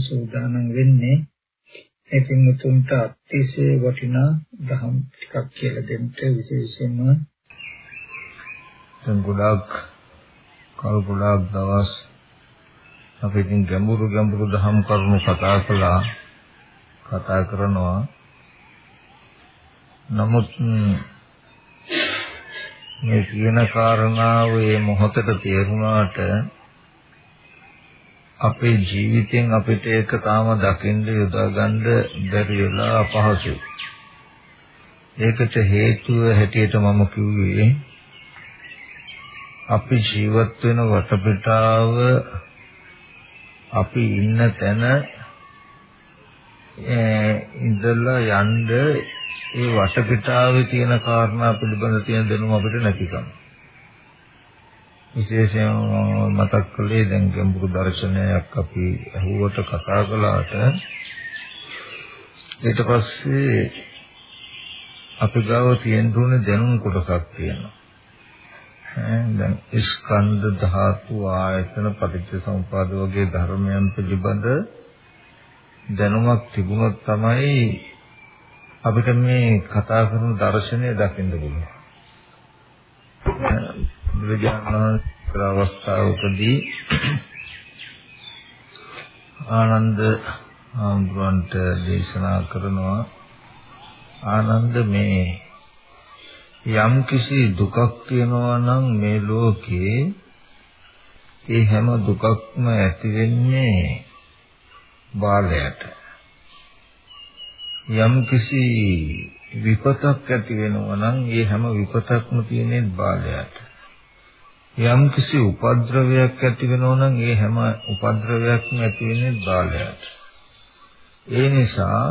සූදානම් වෙන්නේ. මේ පින්වතුන්ට අතිශය වටිනා දහම් ටිකක් කියලා දෙන්න විශේෂයෙන්ම. දැන් ගොඩාක් කල් ගොඩාක් දවස් අපි ඉතින් ගැඹුරු ගැඹුරු දහම් කරුණු කතා කළා කතා කරනවා. නමුත් මේ කියන කාරණාව මේ මොහොතට තේරුණාට අපේ ජීවිතෙන් අපිට ඒක තාම දකින්න යොදා ගන්න බැරි වෙලා අපහසුයි. ඒකට හේතුව හැටියට මම කිව්වේ අපි ජීවත් වෙන වටපිටාව අපි ඉන්න තැන ඉඳලා යන්න ඒ වටපිටාවේ තියෙන කාරණා පිළිබඳ තියෙන දැනුම අපිට නැතිකම. විශේෂයෙන් මතක් කළේ දැන් ගැඹුරු දර්ශනයක් අපි අහුවට කතා කළාට ඊට පස්සේ අපි ගාව තියෙන දුන්නේ දැනුම් කොටසක් තියෙනවා. දැන් ස්කන්ධ ධාතු ආයතන පටිච්ච සමුපාද වගේ ධර්මයන් පිළිබඳ දැනුමක් තිබුණොත් තමයි අපිට මේ කතා කරන දර්ශනය දකින්න පුළුවන්. බුදුජානක අවස්ථාවකදී ආනන්ද ආම්බුරන්ට දේශනා කරනවා ආනන්ද මේ යම් කිසි දුකක් තියෙනවා නම් මේ ලෝකේ ඒ හැම දුකක්ම ඇති වෙන්නේ බාලයට. යම් කිසි විපතක් ඇති වෙනවා නම් ඒ හැම විපතක්ම තියෙන්නේ බාලයට. යම් කිසි උපද්‍රවයක් ඇති වෙනවා නම් ඒ හැම උපද්‍රවයක්ම ඇති වෙන්නේ බාලයට. ඒ නිසා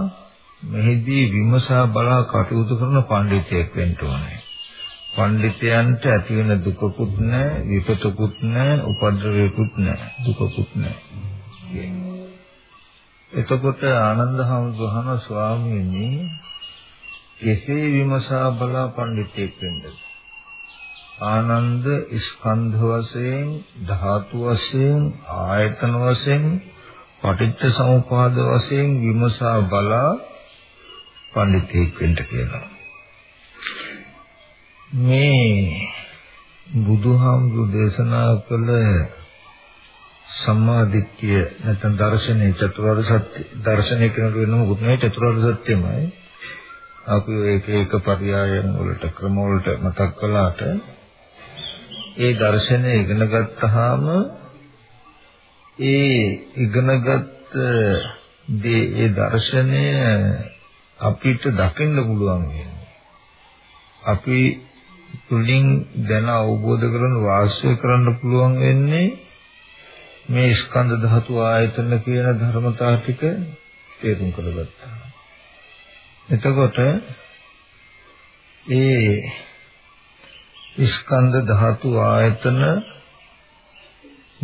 මෙහිදී විමසා බලා කටයුතු කරන පඬිතෙක් වෙන්න ඕනේ. පඬිතයන්ට ඇති වෙන දුකකුත් නැහැ විපතකුත් නැහැ උපද්‍රවයකුත් නැහැ දුකකුත් නැහැ. එතකොට ආනන්ද හමුදුහන ස්වාමීනි එසේ විමසා බලා පඬිතෙක් වෙන්නද? ආනන්ද ස්කන්ධ වශයෙන් ධාතු වශයෙන් ආයතන වශයෙන් පටිච්ච සමුපාද වශයෙන් විමසා බලා පඬිතෙක් වෙන්න කියනවා මේ බුදුහාමුදුරු දේශනා කළ සම්මාදිට්ඨිය නැත්නම් දර්ශනේ චතුරාර්ය සත්‍ය දර්ශනය කියනකොට වෙන මොකුත් නෙවෙයි චතුරාර්ය සත්‍යමයි. අපි ඒක එක පරියායන් වලට ක්‍රම වලට මතක් කළාට ඒ දර්ශනය ඉගෙන ගත්තාම ඒ ඉගෙනගත් දේ ඒ දර්ශනය අපිට දකින්න පුළුවන් වෙනවා අපි තුලින් දැන අවබෝධ කරගෙන වාසය කරන්න පුළුවන් වෙන්නේ මේ ස්කන්ධ ධාතු ආයතන කියන ධර්මතා ටික තේරුම් කරගත්තා. එතකොට ඒ ස්කන්ධ ධාතු ආයතන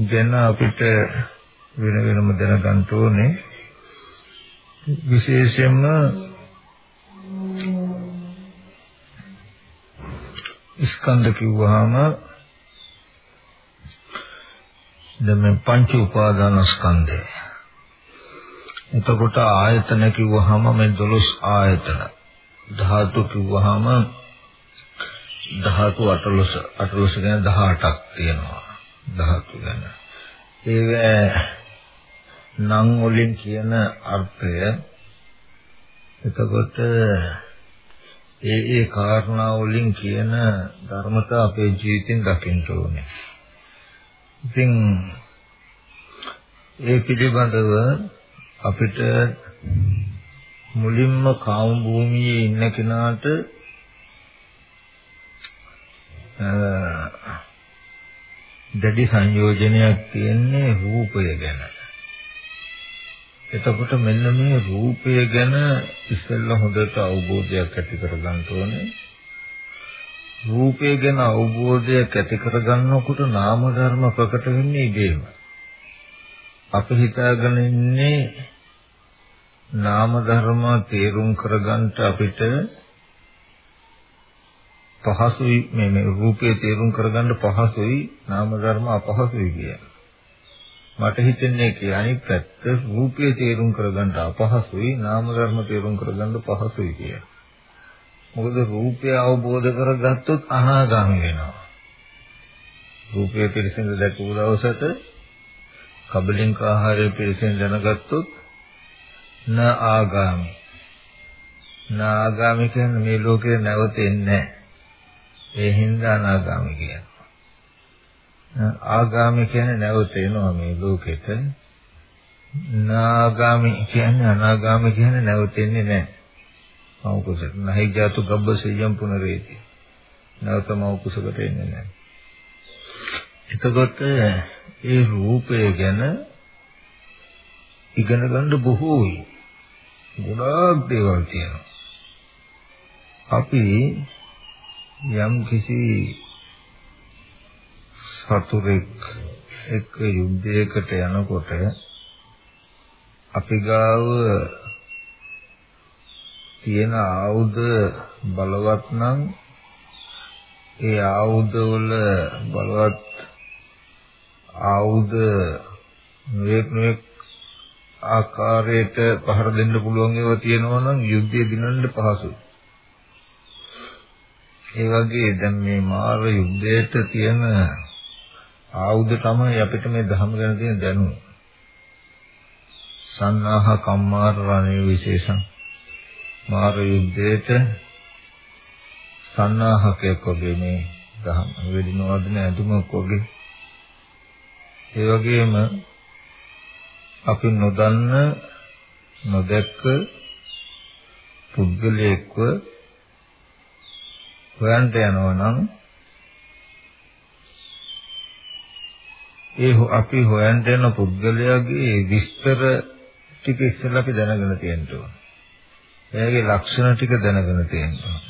ගැන අපිට වෙන වෙනම දැනගන්න ඕනේ. විශේෂයෙන්ම ස්කන්ධ කිව්වහම දැන් මේ පංච උපාදානස්කන්ධය. එතකොට ආයතන කිව්වහම මේ 12 ආයතන. ධාතු කිව්වහම ධාතු 18 18 ගැන 18ක් තියෙනවා. ධාතු ගැන. ඒවැ නම් වලින් කියන අර්ථය එතකොට ඒ ඒ කාරණා වලින් කියන ධර්මතා අපේ ජීවිතෙන් දකින්න ඕනේ. ඉතින් ඒ පිළිබඳව අපිට මුලින්ම කාම භූමියේ ඉන්න කෙනාට දැඩි සංයෝජනයක් තියෙන්නේ රූපය ගැන. එතකොට මෙන්න මේ රූපය ගැන ඉස්සෙල්ලා හොඳට අවබෝධයක් ඇති කරගන්න ඕනේ. රූපය ගැන අවබෝධයක් ඇති කරගන්නකොට නාම ධර්ම ප්‍රකට වෙන්නේ ඉබේම. අපි හිතාගෙන ඉන්නේ නාම ධර්ම තේරුම් කරගන්න අපිට පහසුයි මේ මේ රූපේ තේරුම් කරගන්න පහසුයි නාම ධර්ම අපහසුයි කියලා. මට හිතෙන්නේ ඒ අනිත් පැත්ත රූපේ තේරුම් කරගන්න අපහසුයි නාම ධර්ම තේරුම් කරගන්න පහසුයි කියලා. මොකද රූපය අවබෝධ කරගත්තොත් අනාගාමී වෙනවා. රූපය පිරිසිඳ දැකපු දවසට කබලින්ක ආහාරය පිරිසිඳ දැනගත්තොත් න ආගාමී. න ආගාමී කියන්නේ මේ ලෝකේ නැවතෙන්නේ නැහැ. ඒ හින්දා අනාගාමී කියනවා. ආගාමී කියන්නේ නැවත එනවා මේ ලෝකෙට. නාගාමී කියන්නේ අනාගාමී කියන්නේ නැවතෙන්නේ නැහැ. මෞකුස නැහි ජාතු ගබ්බසෙයම් පුනරේති. නැවත මෞකුසකට එන්නේ නැහැ. එතකොට ඒ රූපය ගැන ඉගෙන ගන්න බොහෝයි. ගොඩාක් දේවල් තියෙනවා. අපි යම් කිසි සතුරෙක් එක්ක යුද්ධයකට යනකොට අපි ගාව තියෙන ආයුධ බලවත් නම් ඒ ආයුධ වල බලවත් ආයුධ නොයෙක් නොයෙක් ආකාරයට පහර දෙන්න පුළුවන් ඒවා තියෙනවා නම් යුද්ධය දිනන්න පහසුයි. ඒ වගේ දැන් මේ මාර යුද්ධයට තියෙන ආයුධ තමයි අපිට මේ ධර්ම ගැන තියෙන දැනුම. සන්නාහ කම්මාර රණේ විශේෂං. මාර යුද්ධයට සන්නාහකයක් වගේ මේ ධම් වෙදිනවදන ඇඳුමක් වගේ ඒ වගේම අපි නොදන්න නොදැක්ක පුද්ගලයෙක්ව හොයන්ට යනවා නම් ඒ අපි හොයන්ට යන පුද්ගලයාගේ විස්තර ටික ඉස්සෙල්ලා අපි දැනගෙන තියෙන්න ඕන. එයාගේ ලක්ෂණ ටික දැනගෙන තියෙන්න ඕන.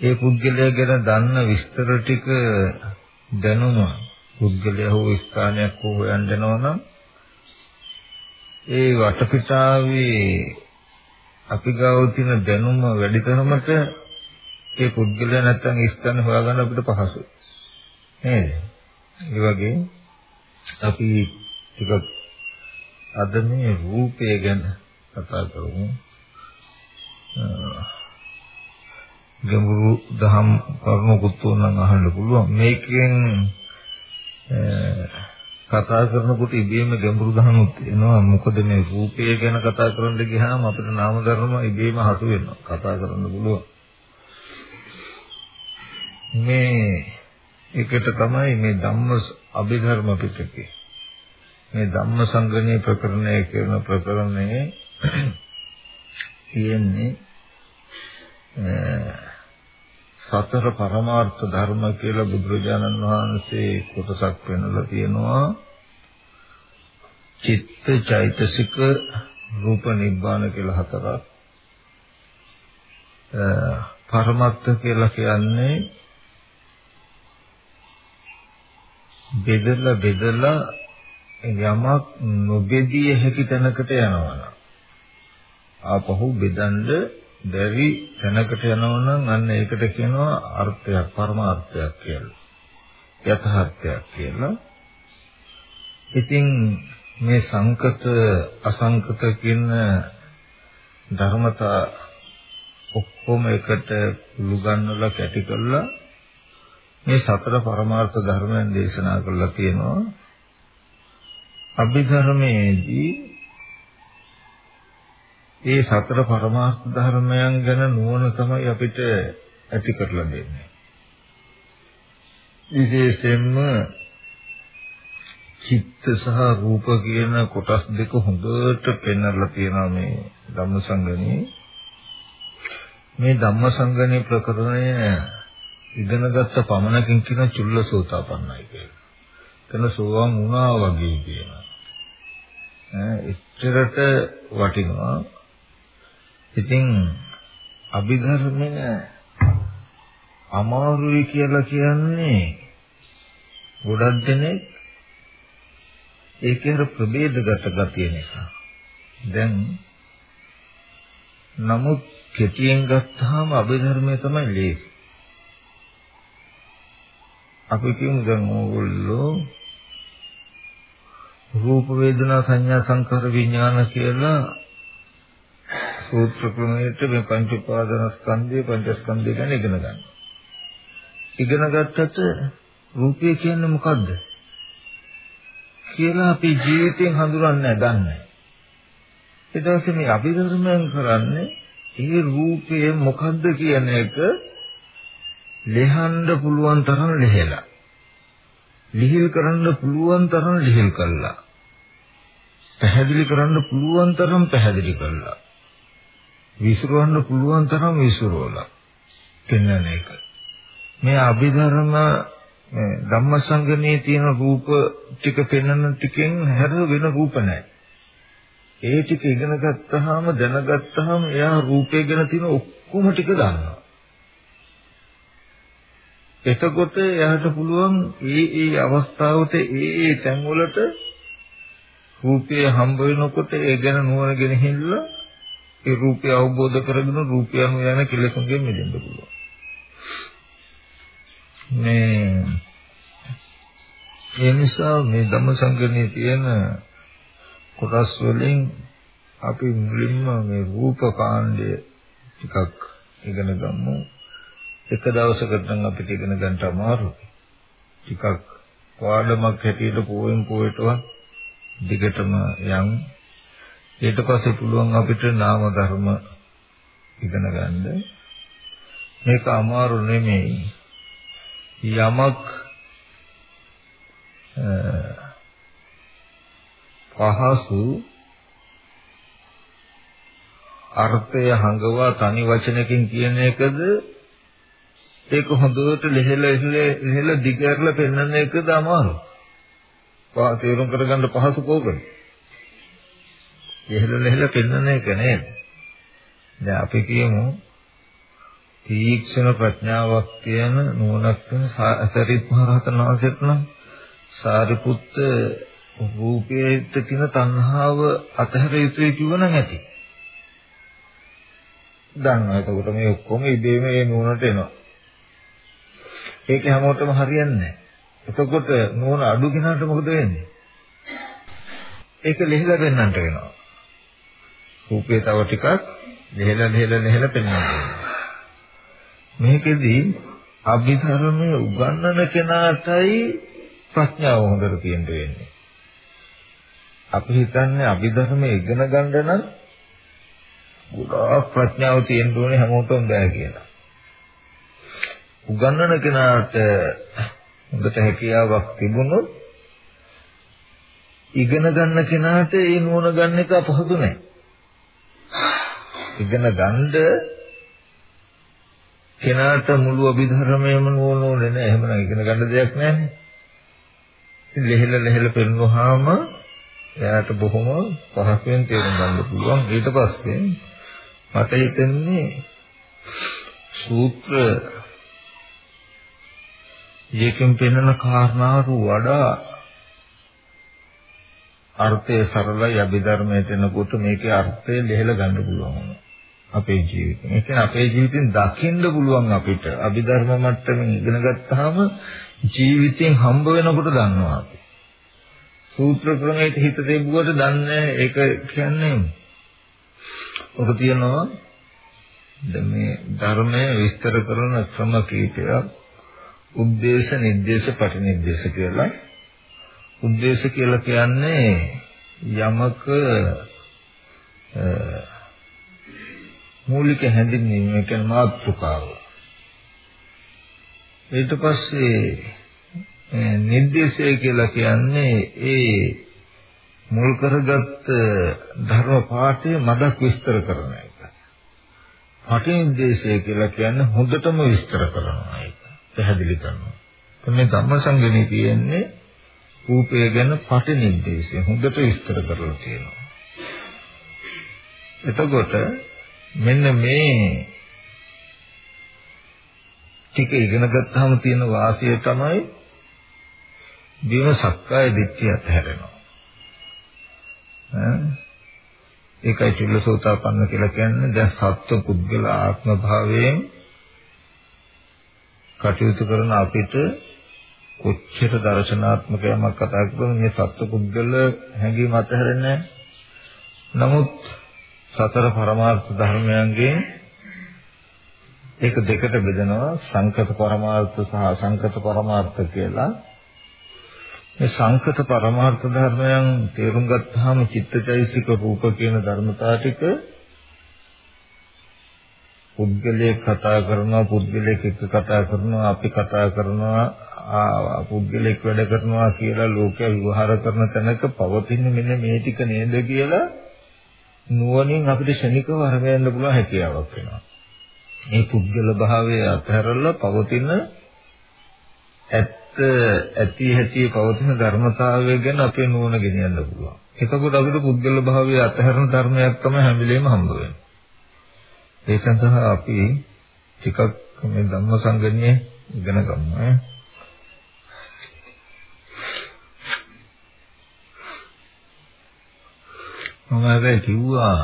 ඒ පුද්ගලයා ගැන දන්න විස්තර ටික දැනුම පුද්ගලයා හෝ ස්ථානයක් හෝ හොයන්න යනවා නම් ඒ වටපිටාවේ අපි ගාව තියෙන දැනුම වැඩිතරමට ඒ පුද්ගලයා නැත්තම් ස්ථාන හොයාගන්න අපිට පහසුයි. නේද? ඒ වගේ අපි ටිකක් අද මේ රූපය ගැන කතා කරමු. ගැඹුරු දහම් කරුණුකුත් උනන් අහන්න පුළුවන්. මේකෙන් කතා කරනකොට ඉබේම ගැඹුරු දහමුත් එනවා. මොකද මේ රූපය ගැන කතා කරන්න ගියාම අපිට නාම ධර්ම ඉබේම හසු වෙනවා. කතා කරන්න පුළුවන්. මේ එකට තමයි මේ ධම්ම අභිධර්ම පිටකේ. මේ ධම්ම සංගණේ ප්‍රකරණය කියන ප්‍රකරණයේ තියෙන්නේ සතර පරමාර්ථ ධර්ම කියලා බුදුරජාණන් වහන්සේ කොටසක් පෙන්වලා තියෙනවා. චිත්ත චෛතසික රූප නිබ්බාන කියලා හතරක්. පරමත්ත කියලා කියන්නේ බෙදලා බෙදලා යමක් නොබෙදිය හැකි තැනකට යනවා ආපහු බෙදන්න බැරි තැනකට යනවනම් අන්න ඒකට කියනවා අර්ථයක් පරමාර්ථයක් කියලා. යථාර්ථයක් කියලා. ඉතින් මේ සංකත අසංකත කියන ධර්මතා ඔක්කොම එකට ලුගන්නලා කැටි කරලා මේ සතර පරමාර්ථ ධර්මයන් දේශනා කරලා තියෙනවා. අභිධර්මයේදී මේ සතර පරමාර්ථ ධර්මයන් ගැන නුවණ තමයි අපිට ඇති කරලා දෙන්නේ. විශේෂයෙන්ම චිත්ත සහ රූප කියන කොටස් දෙක හොඳට පෙන්වලා තියෙනවා මේ ධම්මසංගණේ. මේ ධම්මසංගණේ ප්‍රකරණය ඉගෙනගත්ත පමණකින් කියන චුල්ලසෝතාපන්නයි කියලා. එතන සෝවාන් වුණා වගේ කියනවා. එච්චරට වටිනවා. ඉතින් අභිධර්මය අමාරුයි කියලා කියන්නේ ගොඩක් දෙනෙක් ඒකේ අර ප්‍රභේදගත ගතිය නිසා. දැන් නමුත් කෙටියෙන් ගත්තාම අභිධර්මය තමයි ලේසි. අපි කියමු දැන් ඕගොල්ලෝ රූප වේදනා සංඥා සංකාර විඥාන කියලා සූත්‍ර ක්‍රමයට මේ පංච උපාදාන ස්කන්ධය පංචස්කන්ධය ගැන ඉගෙන ගන්න. ඉගෙන ගත්තට රූපය කියන්නේ මොකද්ද? කියලා අපි ජීවිතයෙන් හඳුනන්නේ නැහැ. ඊට පස්සේ මේ අභිධර්මයන් කරන්නේ ඒ රූපය මොකද්ද කියන එක ලෙහන්න පුළුවන් තරම් ලෙහෙලා. ලිහිල් කරන්න පුළුවන් තරම් ලිහිල් කළා. පැහැදිලි කරන්න පුළුවන් තරම් පැහැදිලි කළා. විසිරවන්න පුළුවන් තරම් විසිරවලා. පෙන්වන එක. මේ අභිධර්ම මේ ධම්මසංගනේ තියෙන රූප ටික පෙන්වන ටිකෙන් හැර වෙන රූප නැහැ. ඒ ටික ඉගෙන ගත්තාම දැනගත්තාම එයා රූපය ගැන තියෙන ඔක්කොම ටික දන්නවා. එතකොට එයාට පුළුවන් ඒ ඒ අවස්ථාවට ඒ ඒ තැන්වලට රූපය හම්බ වෙනකොට ඒ ගැන නුවණගෙන හිල්ලා ඒ රූපය අවබෝධ කරගෙන රූපය අනුව යන කෙලෙසුන්ගෙන් මිදෙන්න පුළුවන්. මේ ඒ නිසා මේ ධම්මසංගණයේ තියෙන කොටස් වලින් අපි මුලින්ම මේ රූප කාණ්ඩය ටිකක් ඉගෙන ගමු. එක දවසකට නම් අපිට ඉගෙන ගන්න අමාරුයි. ටිකක් පාඩමක් හැටියට පොයෙන් පොයටවත් දිගටම යන් ඊට පස්සේ පුළුවන් අපිට නාම ධර්ම ඉගෙන ගන්න. මේක අමාරු නෙමෙයි. යමක් පහසු අර්ථය හංගවා තනි වචනකින් කියන එකද ඒක හොඳට ලෙහෙල ලෙහෙල දිගහැරලා පෙන්වන්න එකද අමාරු. පහ තේරුම් කරගන්න පහසු කෝකද? ලෙහෙල ලෙහෙල පෙන්වන්න එක නේද? දැන් අපි කියමු තීක්ෂණ ප්‍රඥාවක් තියෙන නුවණක් තියෙන සරිත් මහ රහතන් වහන්සේට නම් සාරිපුත්ත රූපයේ තියෙන තණ්හාව අතහැර යුතුයි කිව්වනම් ඇති. දන්නවා එතකොට මේ ඔක්කොම ඉබේම ඒ නුවණට එනවා. ඒක හැමෝටම හරියන්නේ නැහැ. එතකොට නුවණ අඩු කෙනාට මොකද වෙන්නේ? ඒක ලෙහෙලා පෙන්වන්නට වෙනවා. රූපේ තව ටිකක් ලෙහෙලා ලෙහෙලා ලෙහෙලා පෙන්වන්න මේකෙදි අභිධර්මයේ උගන්වන කෙනාටයි ප්‍රඥාව හොඳට තියෙන්න වෙන්නේ. අපි හිතන්නේ අභිධර්මයේ ඉගෙන ගන්න නම් ගොඩාක් ප්‍රඥාව තියෙන්න ඕනේ හැමෝටම බෑ කියලා. උගන්වන කෙනාට හොඳට හැකියාවක් තිබුණොත් ඉගෙන ගන්න කෙනාට ඒ නුවණ ගන්න එක අපහසු නෑ. ඉගෙන ගන්න කෙනාට මුළු අභිධර්මයේම නුවණ නෑ. එහෙමනම් ඉගෙන ගන්න දෙයක් නෑනේ. ඉතින් ලෙහෙල ලෙහෙල පෙන්වුවාම එයාට බොහොම පහසුවෙන් තේරුම් ගන්න පුළුවන්. ඊට පස්සේ මට හිතෙන්නේ සූත්‍ර ඒකෙන් පෙන්වන කාරණාවට වඩා අර්ථය සරලයි අභිධර්මයේ තැනකොට මේකේ අර්ථය ලෙහෙල ගන්න පුළුවන්. අපේ ජීවිතේ. ඒ කියන්නේ අපේ ජීවිතෙන් දකින්න පුළුවන් අපිට. අභිධර්ම මට්ටමින් ඉගෙන ගත්තාම ජීවිතෙන් හම්බ වෙනකොට දන්නවා අපි. සූත්‍ර ක්‍රමයට හිත දෙබුවට දන්නේ ඒක කියන්නේ ඔක තියනවා. දැන් මේ ධර්මය විස්තර කරන ක්‍රම කීපයක්. උද්දේශ නිද්දේශ පටිනිද්දේශ කියලා උද්දේශ කියලා කියන්නේ යමක මූලික හැඳින්වීම කියන මාතෘකාව ඊට පස්සේ නිද්දේශය කියලා කියන්නේ ඒ මුල් කරගත් ධර්ම පාඨයේ මදක් විස්තර කරන එක. පටිනිද්දේශය කියලා කියන්නේ හොඳටම විස්තර කරන එක. පැහැදිලි කරනවා. මේ ධම්මසංගණේ කියන්නේ රූපය ගැන පටිනිද්දේශය හොඳට විස්තර කරලා තියෙනවා. එතකොට මෙන්න මේ ටික ඉගෙන ගත්තාම තියෙන වාසිය තමයි බිම සක්කාය දිට්ඨිය අතහැරෙනවා. ඒකයි චුල්ලසෝතාපන්න කියලා කියන්නේ දැන් සත්ව පුද්ගල ආත්ම භාවයෙන් කටයුතු කරන අපිට කොච්චර දර්ශනාත්මක යමක් කතා කරන මේ සත්ව පුද්ගල හැඟීම අතහැරෙන්නේ නමුත් සතර පරමාර්ථ ධර්මයන්ගෙන් ඒක දෙකට බෙදනවා. සංකත පරමාර්ථ සහ අසංකත පරමාර්ථ කියලා. මේ සංකත පරමාර්ථ ධර්මයන් තේරුම් ගත්තාම චිත්තචෛසික රූප කියන ධර්මතා ටික පුද්ගලයෙක් කතා කරනවා පුද්ගලයෙක් එක්ක කතා කරනවා අපි කතා කරනවා පුද්ගලයෙක් වැඩ කරනවා කියලා ලෝකය විවහාර කරන තැනක පවතින මෙන්න මේ ටික නේද කියලා නුවණින් අපිට ශනිකව අරගෙන පුළුවන් හැකියාවක් වෙනවා. මේ පුද්ගල භාවය අතහැරලා පවතින ඇත්ත ඇති හැටි පවතින ධර්මතාවය ගැන අපේ නුවණ ගෙනියන්න පුළුවන්. එතකොට අපිට පුද්ගල භාවය අතහැරන ධර්මයක් තමයි හැම වෙලේම හම්බ වෙන්නේ. ඒ සඳහා අපි ටිකක් මේ ධම්ම සංගණියේ ඉගෙන ගමු ඈ. මම හැබැයි කිව්වා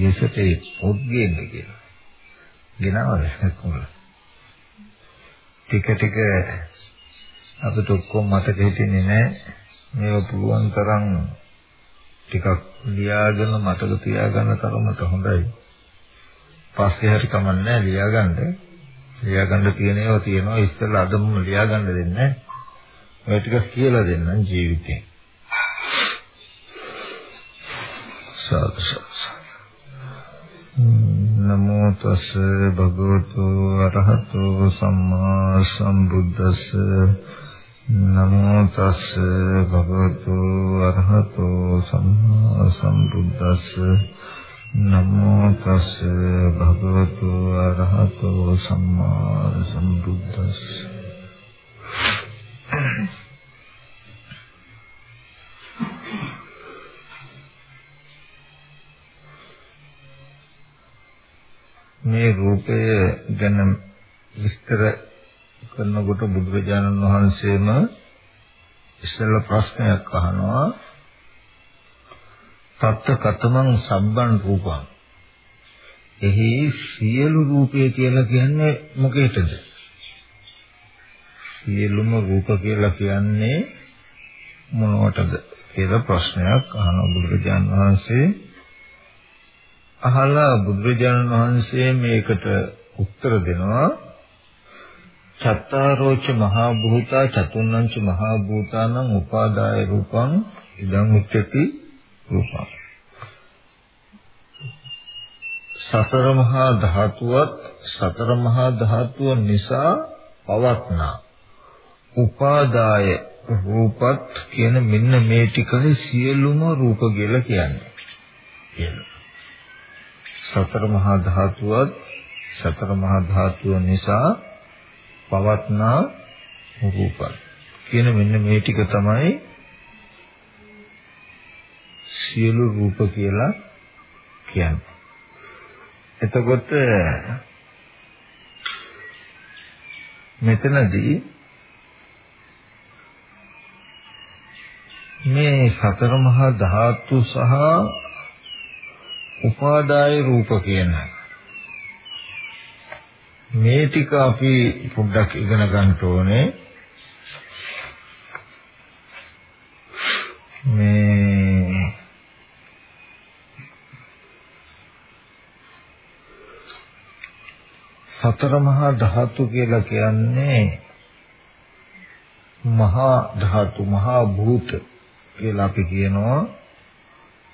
යසතේ පොත් ගේන්න කියලා. ගෙනවද කොහොමද? ටික ටික අපිට ඔක්කොම මතක හිටින්නේ නැහැ. මේව පුළුවන් තරම් ටිකක් ලියාගෙන මතක තියාගන්න තරමට හොඳයි. පස්සේ හරි කමන්නේ ලියාගන්න. ලියාගන්න තියෙන ඒවා තියෙනවා ඉස්සෙල්ලා අදම ලියාගන්න දෙන්නේ. ඔය ටික කියලා දෙන්නම් ජීවිතේ. සාදු නමෝ තස් භගවතු අරහතෝ සම්මා සම්බුද්දස්ස නමෝ තස් භගවතු අරහතෝ සම්මා සම්බුද්දස්ස නමෝ තස් භගවතු අරහතෝ සම්මා සම්බුද්දස්ස. මේ රූපය ගැන විස්තර කරනකොට බුදුරජාණන් වහන්සේම ඉස්සෙල්ලා ප්‍රශ්නයක් අහනවා. තත්ත කතමං සම්බන් රූපං. එහි සියලු රූපය කියලා කියන්නේ මොකේද සියලුම රූප කියලා කියන්නේ මොනවටද? කියලා ප්‍රශ්නයක් අහන බුදුරජාණන් වහන්සේ අහලා බුදුරජාණන් වහන්සේ මේකට උත්තර දෙනවා. චත්තාරෝච මහා භූතා චතුන්නංච මහා භූතානං උපාදාය රූපං ඉදං උච්චති. රූපං සතර මහා ධාතුවත් සතර මහා ධාතුව නිසා පවත්නා. උපාදාය රූපත් කියන මෙන්න මේ ටිකයි සියලුම රූප කියලා කියන්නේ. කියලා. සතර මහා ධාතුවත් සතර මහා ධාතුව නිසා පවත්නා රූපත්. කියන මෙන්න මේ ටික තමයි සියලු රූප කියලා කියන්නේ. එතකොට මෙතනදී මේ සතර මහා ධාතු සහ උපාදාය රූප කියන මේ ටික අපි පොඩ්ඩක් ඉගෙන ගන්න ඕනේ මේ සතර මහා ධාතු කියලා කියන්නේ මහා ධාතු මහා භූත කියලා අපි කියනවා.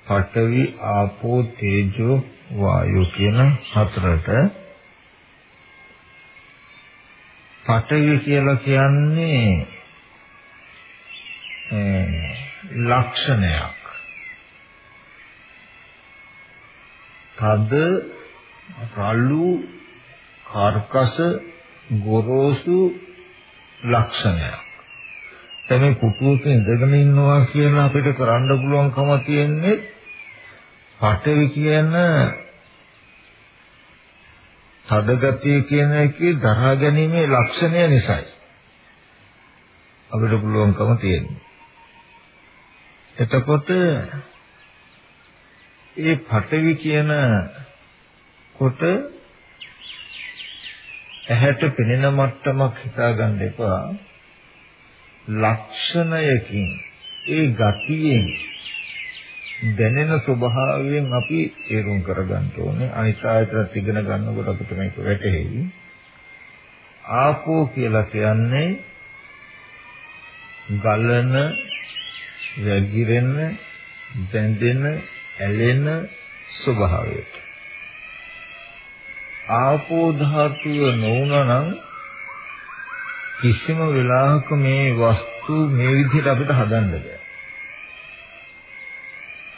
පඨවි ආපෝ තේජෝ වායෝ කියන හතරට. පඨවි කියලා කියන්නේ ලක්ෂණයක්. තද රළු කර්කස ගොරෝසු ලක්ෂණයක් දැන් මේ කුටුවක ඉඳගෙන ඉන්නවා කියලා අපිට කරන්න පුළුවන්කම තියෙන්නේ පඨවි කියන තදගතිය කියන එකේ දරා ගැනීමේ ලක්ෂණය නිසායි අපිට පුළුවන්කම තියෙන්නේ. එතකොට ඒ පඨවි කියන කොට ඇහැට පෙනෙන මට්ටමක් හිතාගන්න එපා. ලක්ෂණයකින් ඒ ගතියෙන් දැනෙන ස්වභාවයෙන් අපි තේරුම් කරගන්න ඕනේ. අනිත් ආයතනත් ඉගෙන ගන්නකොට අපිට මේක වැටහෙයි ආපෝ කියලා කියන්නේ ගලන වැగిරෙන බැඳෙන ඇලෙන ස්වභාවයට. ආපෝ ධාතුව නොවුනනම් කිසිම වෙලාවක මේ වස්තු මේ විදිහට අපිට හදන්න බෑ.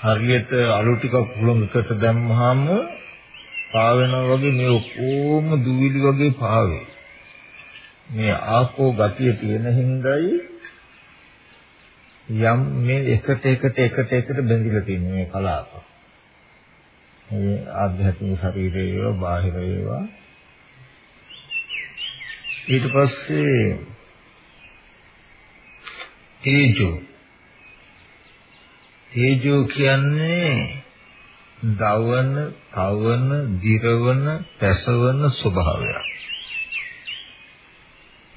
හරියට අලු ටිකක් හුලඟකට දැම්මහම පාවෙනවා වගේ මේ ඔක්කොම දුවිලි වගේ පාවේ. මේ ආපෝ ගතිය තියෙන හින්දායි යම් මේ එකට එකට එකට එකට බැඳිලා තියෙන මේ කලාප. මේ ආධ්‍යාත්මික ශරීරය ඒවා බාහිර ඒවා ඊට පස්සේ තේජෝ තේජෝ කියන්නේ දවන, කවන, දිරවන, පැසවන ස්වභාවයක්.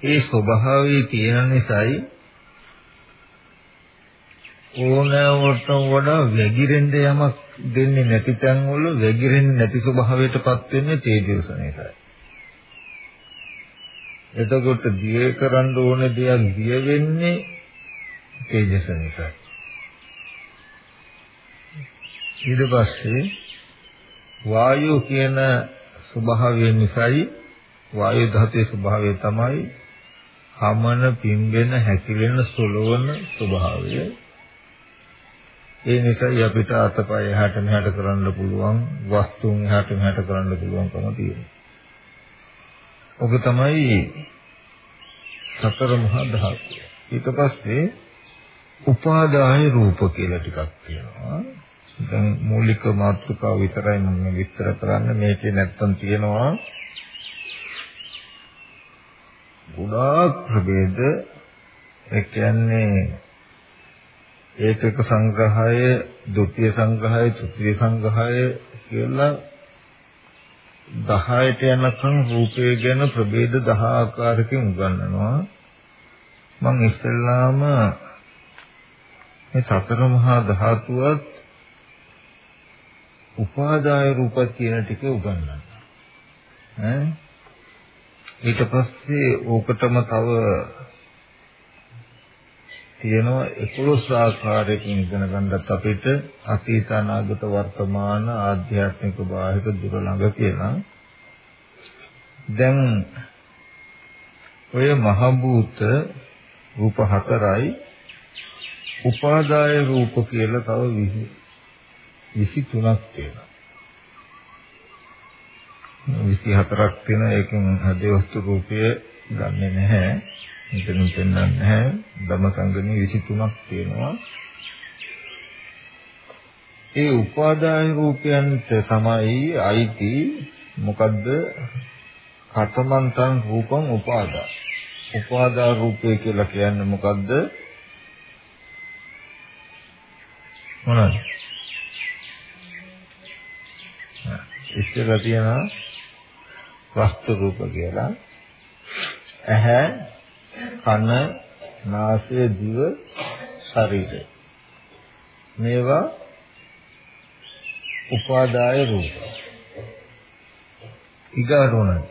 ඒ ස්වභාවයේ තියෙන නිසායි ඕනෑවට වඩා වැగిරෙන්න යමක් දෙන්නේ නැති තැන් වල වැగిරෙන්නේ නැති ස්වභාවයටපත් වෙන්නේ තේජෝස නිසායි. එතකොට දිය කරන්න ඕන දෙයක් දිය වෙන්නේ තේජස නිසා. ඊට පස්සේ වායු කියන ස්වභාවය නිසායි වායු ධාතුවේ ස්වභාවය තමයි හමන පිම්බෙන හැකිලෙන සොලවන ස්වභාවය. ඒ නිසා අපිට අතපය එහාට මෙහාට කරන්න පුළුවන් වස්තුන් එහාට මෙහාට කරන්න පුළුවන්කම තියෙනවා. ඔබ තමයි සතර මහා ධාතු. ඊට පස්සේ උපාදාය රූප කියලා ටිකක් තියෙනවා. දැන් මූලික මාතෘකාව විතරයි මම විස්තර කරන්න මේකේ නැත්තම් තියෙනවා ගොඩාක් ප්‍රභේද ඒ කියන්නේ ඒකක සංග්‍රහය, ဒုတိ ය සංග්‍රහය, තෘතිය සංග්‍රහය කියලා 10ට යනකම් රූපය ගැන ප්‍රභේද 10 ආකාරකින් උගන්වනවා. මම ඉස්සෙල්ලාම මේ සතර මහා ධාතුවත් උපාදාය රූප කියන ටික උගන්වනවා. ඈ ඊට පස්සේ ඕකටම තව තියෙනවා 11 ආකාරයකින් ඉගෙන ගන්නත් අපිට අතීත අනාගත වර්තමාන ආධ්‍යාත්මික බාහිර දුර ළඟ කියලා. දැන් ඔය මහ භූත රූප හතරයි උපාදාය රූප කියලා තව 23ක් තියෙනවා. 24ක් තියෙන ඒකෙන් හදවත රූපය ගන්නෙ නැහැ. මෙතන පෙන්වන්නේ නැහැ. ධම්මසංගමේ 23ක් තියෙනවා. ඒ උපාදාය රූපයන්ට තමයි අයිති මොකද්ද? කතමන්තං රූපං උපාදා. උපාදා රූපය කියලා කියන්නේ මොකද්ද? මොනවද? ඉස්සෙල්ලා තියෙනවා වස්තු රූප කියලා. ඇහැ කන, නාසය, දිව, ශරීරය. මේවා උපාදාය රූප. ඊගාරුණා.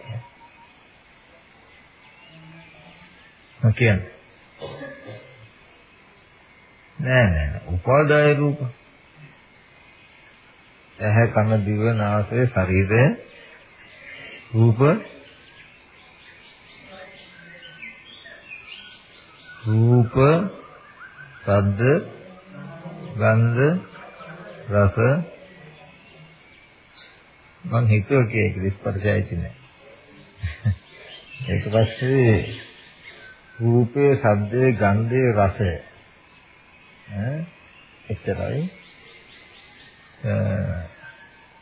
කියන්නේ නෑ නෑ උපාදාය රූප. ඇහැ කන දිව නාසය ශරීරය රූප රූප, ශබ්ද, ගන්ධ, රස මං හිතුවා කේක ස්පර්ශයයි තියෙන්නේ. ඒක පස්සේ රූපේ, ශබ්දේ, ගන්ධේ, රසය. ඈ එච්චරයි.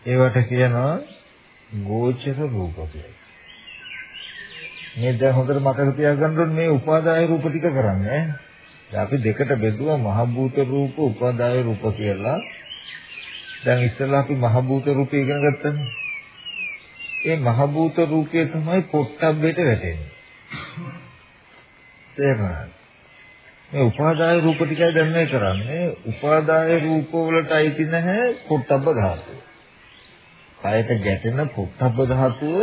ඒවට කියනවා ගෝචර රූප කියලා. මේ දැන් හොඳට මතක තියාගන්න ඕනේ මේ උපාදාය රූප ටික කරන්නේ. දැන් අපි දෙකට බෙදුවා මහ භූත රූප, උපාදාය රූප කියලා. දැන් ඉස්සෙල්ලා අපි මහ භූත රූපය ඉගෙන ගත්තනේ. ඒ මහ භූත රූපය තමයි පොට්ටබ්බේට වැටෙන්නේ. තේරුණාද? මේ උපාදාය රූප ටිකයි දැන් මේ කරන්නේ. උපාදාය රූප වලට අයිති නැහැ පොට්ටබ්බ ධාතුව. කයට ගැටෙන පොට්ටබ්බ ධාතුව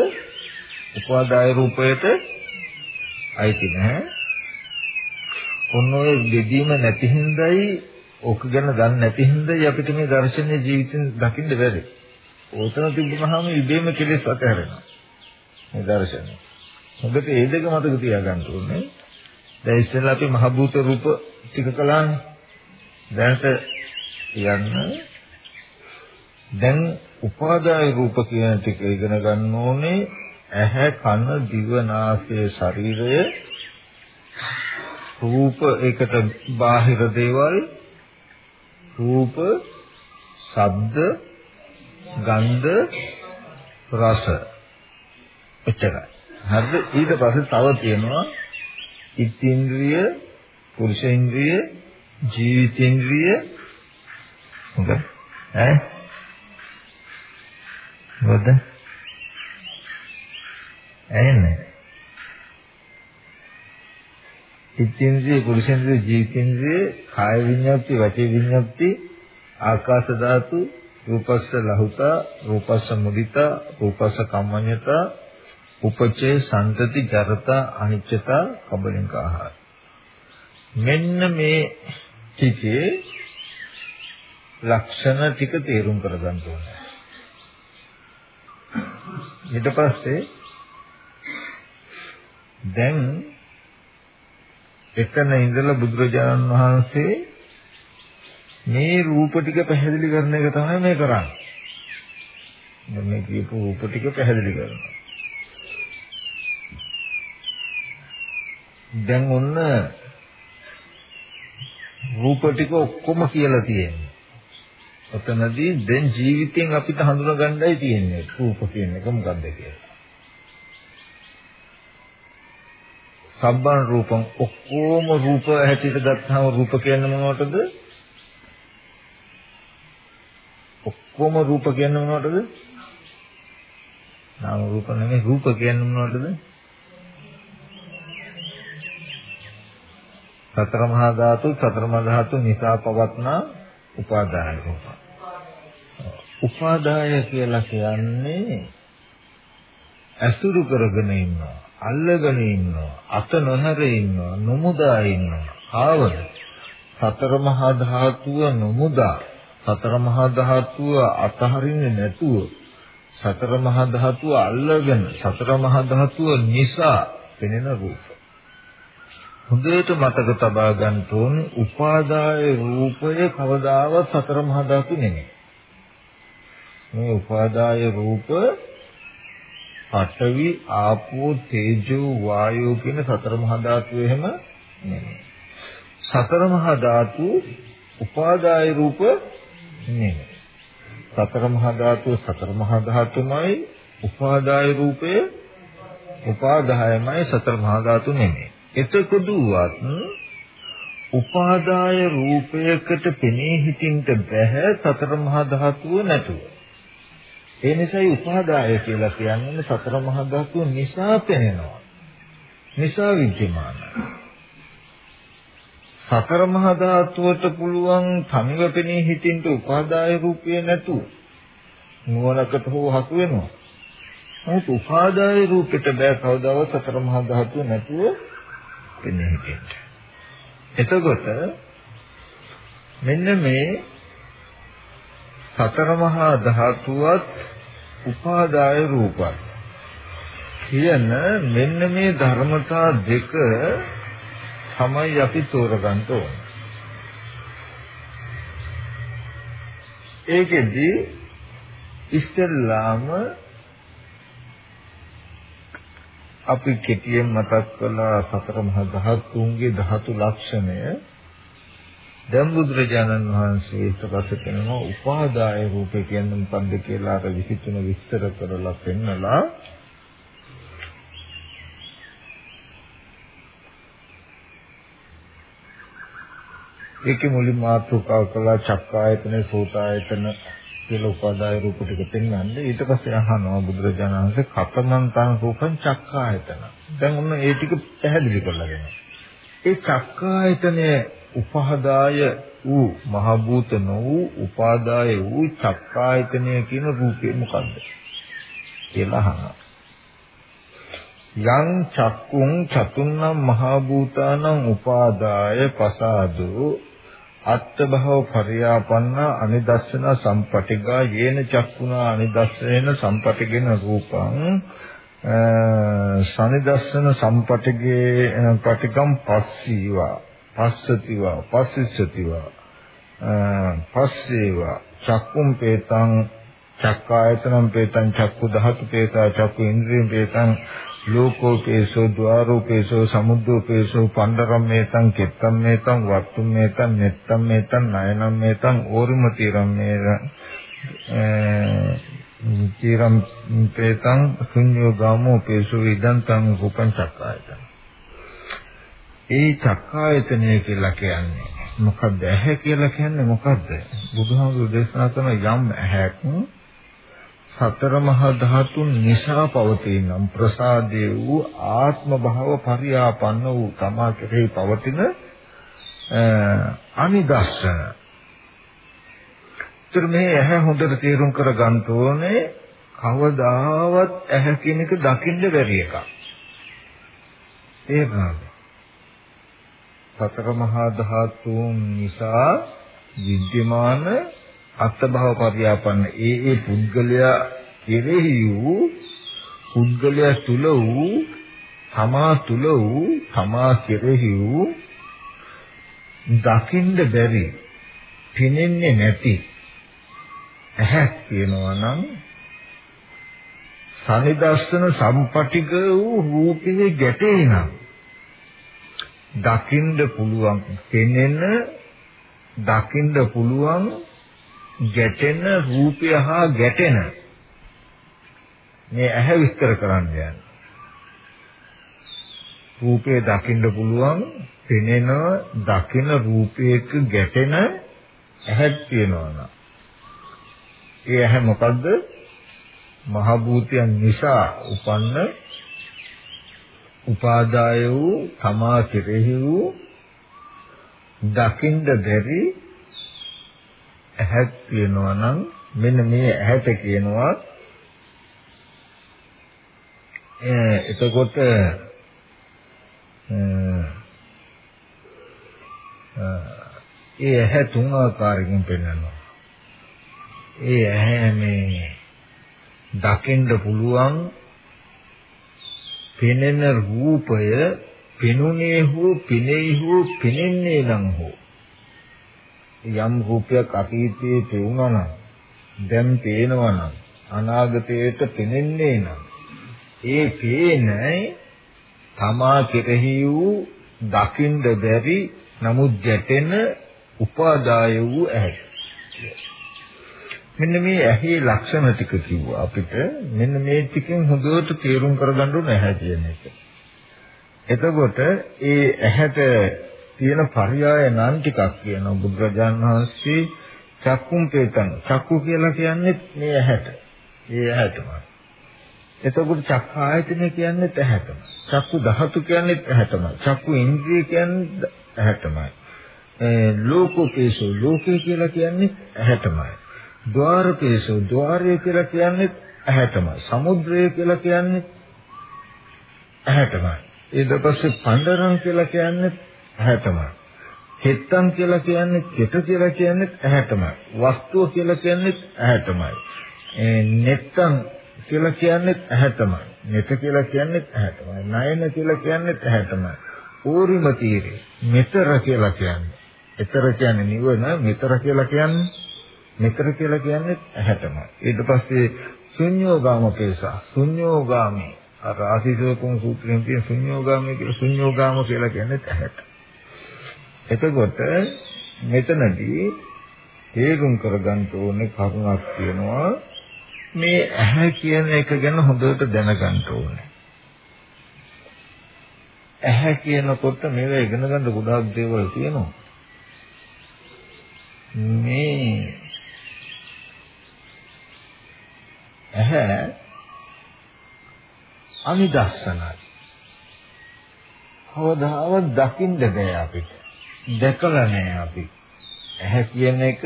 උපාදාය රූපයට අයිති නැහැ. ඔන්න ඔය දෙදීම නැති හින්දායි ඕක ගැන දන්නේ නැති හින්දායි අපිට මේ දර්ශනීය ජීවිතෙන් දකින්න බැරි. ඕතන තිබුණාම ඉබේම කෙලෙස් අතහැරෙනවා. මේ දර්ශනය. හොඳට ඒ දෙක මතක තියාගන්න ඕනේ. දැන් ඉස්සෙල්ලා අපි මහ භූත රූප ටික කළානේ. දැනට යන්න දැන් උපාදාය රූප කියන ටික ඉගෙන ගන්න ඕනේ ඇහැ කන දිව නාසය ශරීරය රූප ඒකට බාහිර දේවල් රූප ශබ්ද ගන්ධ රස එච්චරයි. හරිද? ඊට පස්සේ තව තියෙනවා ඉත්ත්‍ින්ද්‍රිය පුරුෂේන්ද්‍රිය ජීවිතේන්ද්‍රිය. හොඳ ඈ? මොකද ඇහෙන්නේ ඉත්ත්‍ින්ද්‍රිය පුරුෂේන්ද්‍රිය ජීවිතේන්ද්‍රිය කාය විඤ්ඤාප්ති වචේ විඤ්ඤාප්ති ආකාශ ධාතු රූපස්ස ලහුතා රූපස්ස මුදිතා රූපස්ස කම්මඤ්ඤතා උපචේ සන්තති ජරතා අනිච්චතා කබලින්ක ආහාර. මෙන්න මේ ටිකේ ලක්ෂණ ටික තේරුම් කරගන්න ඕනේ. ඊට පස්සේ දැන් එතන ඉඳලා බුදුරජාණන් වහන්සේ මේ රූප ටික පැහැදිලි කරන එක තමයි මේ කරන්නේ. මේ කියපු රූප ටික පැහැදිලි කරනවා. දැන් ඔන්න රූප ටික ඔක්කොම කියලා තියෙනවා. ඔතනදී දැන් ජීවිතයෙන් අපිට හඳුනා ගන්නයි තියෙන්නේ රූප කියන එක මොකක්ද කියලා. සබ්බන් රූපම් ඔක්කොම රූප හැටියට ගත්තාම රූප කියන්නේ මොනවටද? ඔක්කොම රූප කියන්නේ මොනවටද? නාම රූප නෙමෙයි රූප කියන්නේ මොනවටද? සතර මහා ධාතු සතර මහා ධාතු නිසා පවත්නා උපාදාය රූප. උපාදාය කියලා කියන්නේ අසුරු කරගෙන ඉන්නවා, අල්ලගෙන ඉන්නවා, අත නොහැර ඉන්නවා, නොමුදා ඉන්නවා. ආවද? සතර මහා ධාතුව නොමුදා සතර මහා ධාතුව අතහරින්නේ නැතුව සතර මහා ධාතුව අල්ලගෙන සතර මහා ධාතුව නිසා පෙනෙන රූප. හොඳට මතක තබා ගන්න ඕනේ උපාදාය රූපය කවදාවත් සතර මහා ධාතු නෙමෙයි. මේ උපාදාය රූප පඨවි ආපෝ තේජෝ වායෝ කියන සතර මහා ධාතු එහෙම නෙමෙයි. සතර මහා ධාතු උපාදාය රූප නෙමෙයි. සතර මහා ධාතු සතර මහා ධාතුමයි උපාදාය රූපය උපාදායමයි සතර මහා ධාතු නෙමෙයි. එතකොටුවත් උපාදාය රූපයකට පෙනී හිටින්න බෑ සතර මහා ධාතුව නැතුව. ඒ නිසායි උපාදාය කියලා කියන්නේ සතර මහා ධාතුව නිසා පෙනෙනවා. නිසා විද්‍යමානයි. සතර මහා ධාතුවට පුළුවන් තනිව පෙනී හිටින්න උපාදාය රූපය නැතුව නුවණකට හෝ හසු වෙනවා. නමුත් උපාදාය රූපෙට බෑ කවදාවත් සතර මහා ධාතුව නැතුව පෙනී හිටින්න. එතකොට මෙන්න මේ සතර මහා ධාතුවත් උපාදාය රූපත් කියන මෙන්න මේ ධර්මතා දෙක තමයි අපි තෝරගන්න ඕනේ. ඒකෙදි ඉස්සෙල්ලාම අපි කෙටියෙන් මතක් කළා සතර මහා ධාතුන්ගේ ධාතු ලක්ෂණය දැන් බුදුරජාණන් වහන්සේ ඊට පස්සේ කියනවා උපාදාය රූපේ කියන්නේ මොකක්ද කියලා අර 23 විස්තර කරලා පෙන්නලා ඒකේ මුලින් මාතෘකාව කළා චක්කායතන සෝතායතන කියලා උපාදාය රූප ටික පෙන්වන්නේ. ඊට පස්සේ අහනවා බුදුරජාණන් වහන්සේ කතමං තං රූපං චක්කායතන. දැන් ඔන්න ඒ ටික පැහැදිලි කරලා දෙනවා. ඒ චක්කායතනය උපාදාය වූ මහ භූත නො වූ උපාදාය වූ චක්කායතනය කියන රූපේ මොකද්ද? කියලා අහනවා. යං චක්කුං චතුන්නම් මහ භූතානං උපාදාය පසාදෝ අත්ත භව පරියාපන්න අනිදස්සන සම්පටිගා යේන චක්කුණා අනිදස්සන සම්පටිගෙන රූපං සනිදස්සන සම්පටිගේ පටිකම් පස්සීවා. පස්සතිවා පස්සිස්සතිවා පස්සේවා චක්කුම් පේතං චක්කායතනම් පේතං චක්කු ධාතු පේතා චක්කු ඉන්ද්‍රියම් පේතං ලෝකෝපේසෝ ద్వාරෝපේසෝ සමුද්දෝපේසෝ පණ්ඩරම්මේතං කෙත්තම්මේතං වත්තුම්මේතං නෙත්තම්මේතං නයනම්මේතං ඕරිමතිරම්මේතං චිරම් පේතං ශුන්‍යෝගාමෝ පේසෝ ඉදං තං රූපං චක්කායතන. ඒ චක්කායතනය කියලා කියන්නේ මොකක්ද ඇහැ කියලා කියන්නේ මොකක්ද බුදුහාමුදුරු දේශනා කරන යම් ඇහැක් සතර මහා ධාතුන් නිසා පවතිනම් ප්‍රසාදේ වූ ආත්ම භාව පරියාපන්න වූ තමා කෙරෙහි පවතින අනිදස්සන. ඒතර මේ ඇහැ හොඳට තේරුම් කර ගන්න ඕනේ කවදාවත් ඇහැ කියන එක දකින්න බැරි එකක්. තේරුණාද? සතර මහා ධාතුන් නිසා විද්‍යමාන අත්භව පරියාපන්න ඒ ඒ පුද්ගලයා කෙරෙහි වූ පුද්ගලයා තුල වූ තමා තුල වූ තමා කෙරෙහි වූ දකින්න බැරි පෙනෙන්නේ නැති ඇහක් තියෙනවා නම් සනිදස්සන සම්පටික වූ රූපේ ගැටේ නම් දකින්න පුළුවන් පෙනෙන දකින්න පුළුවන් ගැටෙන රූපය හා ගැටෙන මේ ඇහැ විස්තර කරන්න යන්නේ. රූපේ දකින්න පුළුවන් පෙනෙන දකින රූපයක ගැටෙන ඇහක් තියෙනවා නම් ඒ ඇහැ මොකද්ද? මහ භූතයන් නිසා උපන්න උපාදාය වූ තමා කෙරෙහි වූ දකින්න බැරි ඇහක් තියෙනවා නම් මෙන්න මේ ඇහැට කියනවා එතකොට ඒ ඇහැ තුන් ආකාරයකින් පෙන්වනවා. ඒ ඇහැ මේ දකින්න පුළුවන් පෙනෙන රූපය පෙනුනේ හෝ පිනෙහි හෝ පෙනෙන්නේ නම් හෝ යම් රූපයක් අතීතයේ පෙවුනා නම් දැන් පේනවා නම් අනාගතයට පෙනෙන්නේ නම් ඒ පේනයි තමා කෙරෙහි වූ දකින්න බැරි නමුත් ගැටෙන උපාදාය වූ ඇහැ. මෙන්න මේ ඇහි ලක්ෂණ ටික කිව්වා අපිට මෙන්න මේ ටිකෙන් හොඳට තේරුම් කරගන්න ඕනේ ඇහැ කියන එක. එතකොට ඒ ඇහැට තියෙන පරයය නම් ටිකක් කියන බුදුරජාණන් වහන්සේ චක්කුම් පේතං චක්කු කියලා කියන්නේ මේ ඇහැට. ඒ ඇහැටම. එතකොට චක් ආයතන කියන්නේ ඇහැටම. චක්කු ධාතු කියන්නේ ඇහැටම. චක්කු ඉන්ද්‍රිය කියන්නේ ඇහැටමයි. ලෝකෝපේසෝ ලෝකේ කියලා කියන්නේ ඇහැටමයි. ద్వාරකේසු ద్వාරය කියලා කියන්නේ ඇහැටමයි. සමුද්‍රය කියලා කියන්නේ ඇහැටමයි. ඊට පස්සේ පණ්ඩරම් කියලා කියන්නේ ඇහැටමයි. හෙත්තම් කියලා කියන්නේ කෙට කියලා කියන්නේ ඇහැටමයි. වස්තුව කියලා කියන්නේ ඇහැටමයි. ඒ නෙත්තම් කියලා කියන්නේ ඇහැටමයි. නෙත කියලා කියන්නේ ඇහැටමයි. නයන කියලා කියන්නේ ඇහැටමයි. ඌරිම තීරේ මෙතර කියලා කියන්නේ. ඊතර කියන්නේ නිවන මෙතර කියලා කියන්නේ මෙතර කියලා කියන්නේ ඇහැටමයි. ඊට පස්සේ ශුන්‍යෝගාම කේසා ශුන්‍යෝගාමී අර ආසීසෝකම් සූත්‍රයෙන් තියෙන ශුන්‍යෝගාමී කියලා ශුන්‍යෝගාම කියලා කියන්නේ ඇහැට. එතකොට මෙතනදී තේරුම් කරගන්න ඕනේ කරුණක් තියෙනවා මේ ඇහැ කියන එක ගැන හොඳට දැනගන්න ඕනේ. ඇහැ කියනකොට මේවා ඉගෙන ගන්න ගොඩාක් දේවල් තියෙනවා. මේ ඇහැ අනිදස්සනයි. කවදාවත් දකින්න බෑ අපිට. දැකලා නෑ අපි. ඇහැ කියන එක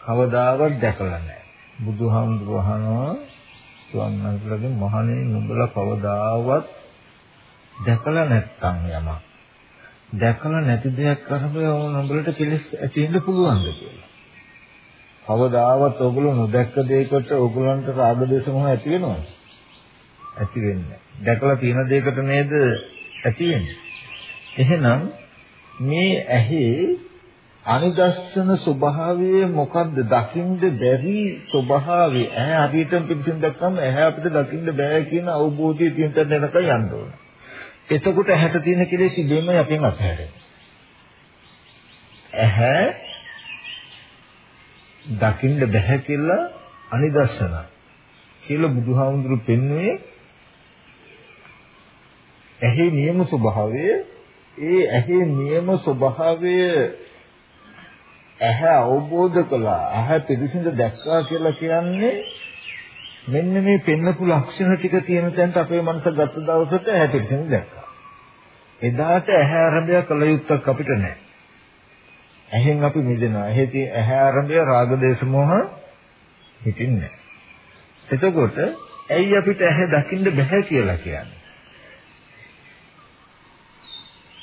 කවදාවත් දැකලා නෑ. බුදුහාමුදුරුවෝ අහනවා ස්වාමීන් වහන්සේලාගෙන් මහණේ නුඹලා කවදාවත් දැකලා නැත්තම් යමක්. දැකලා නැති දෙයක් කරබේ නුඹලට කෙලස් ඇති වෙන්න පුළුවන්ද කියලා. කවදාවත් ඔයගොල්ලෝ නොදැක්ක දෙයකට ඔයගොල්ලන්ට රාග දේශ මොහ ඇති වෙනවද? ඇති වෙන්නේ. දැකලා තියෙන දෙයකට නේද ඇති වෙන්නේ. එහෙනම් මේ ඇහි අනිදස්සන ස්වභාවය මොකද්ද? දකින්ද බැරි ස්වභාවය. ඇහැ හරියටම පිටින් දැක්කම ඇහැ අපිට දකින්න බෑ කියන අවබෝධය තියෙන තැනක යන්න ඕන. එතකොට ඇහැට තියෙන කෙලෙස් ඉබේම අපෙන් අත්හැරෙනවා. ඇහැ දකින්න බෑ කියලා අනිදස්සන කියලා බුදුහාමුදුරු පෙන්වුවේ ඇහි නියම ස්වභාවය ඒ ඇහි නියම ස්වභාවය ඇහැ අවබෝධ කළා. ඇහැ පිළිසිඳ දැක්කා කියලා කියන්නේ මෙන්න මේ පෙන්නපු ලක්ෂණ ටික තියෙන තැනට අපේ මනස ගත්ත දවසට ඇහැ පිළිසිඳ දැක්කා. එදාට ඇහැ ආරම්භය කළ යුත්තක් අපිට නැහැ. ඇහෙන් අපි මිදෙනවා ඇහි ඇහැ ආරම්භය රාග දේශ මොහ හිතින්නේ එතකොට ඇයි අපිට ඇහැ දකින්න බෑ කියලා කියන්නේ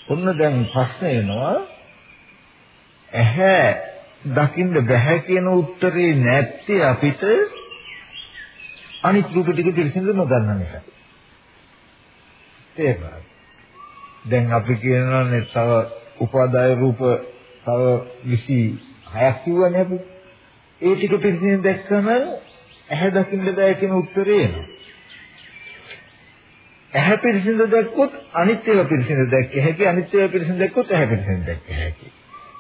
ඔන්න දැන් ප්‍රශ්න එනවා ඇහැ දකින්න බෑ කියන උත්තරේ නැත්තේ අපිට අනිත් රූප ටික පිළිසිඳ නොගන්න නිසා. තේරුණාද? දැන් අපි කියනවානේ තව උපාදාය රූප තව 26ක් කිව්වනේ අපි. ඒ ටික පිළිසිඳ දැක්කම ඇහැ දකින්න බෑ කියන උත්තරේ එනවා. ඇහැ පිරිසිඳ දැක්කොත් අනිත් ඒවා පිරිසිඳ දැක්ක හැකි අනිත් ඒවා පිරිසිඳ දැක්කොත් ඇහැ පිරිසිඳ දැක්ක හැකි.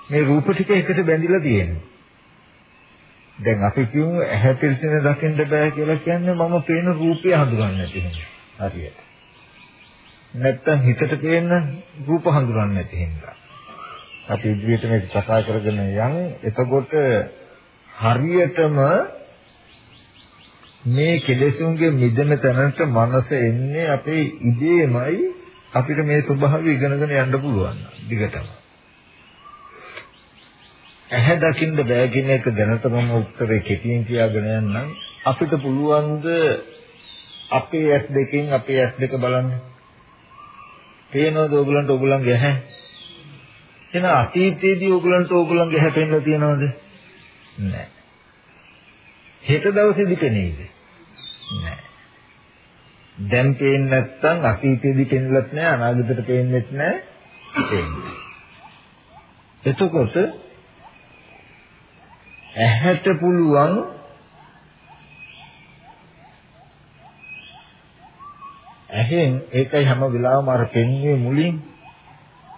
මේ රූප ටික එකට බැඳිලා තියෙනවා. දැන් අපි කියමු ඇහැ පිරිසිඳ දකින්න බෑ කියලා කියන්නේ මම පේන රූපය හඳුනන්නේ නැති හින්දා. හරියට. නැත්තම් හිතට පේන රූප හඳුනන්නේ නැති හින්දා. අපි ඉදිරියට මේක කතා කරගෙන යන් එතකොට හරියටම මේ කෙලෙසුන්ගේ මිදෙන තැනට මනස එන්නේ අපේ ඉදීමයි අපිට මේ ස්වභාවය ඉගෙනගෙන යන්න පුළුවන්. දිගටම. ඇහැ දකින්න බෑ කියන එක දැනට මම උත්තරේ කෙටියෙන් කියාගෙන යන්නම්. අපිට පුළුවන් අපේ ඇස් දෙකෙන් අපේ ඇස් දෙක බලන්න. පේනවද ඕගලන්ට ඕගලන්ගේ ඇහැ? එන අතීතයේදී ඕගලන්ට ඕගලන්ගේ ඇහැ පෙන්ලා තියෙනවද? නැහැ. හෙට දවසේදී පෙනේද? නැහැ. දැන් පේන්නේ නැත්නම් අතීතයේදී පෙන්ලත් නැහැ අනාගතයට පේන්නෙත් නැහැ. එතකොට ඇහැට පුළුවන් ඇහෙන් ඒකයි හැම වෙලාවම අර පෙන්වන්නේ මුලින්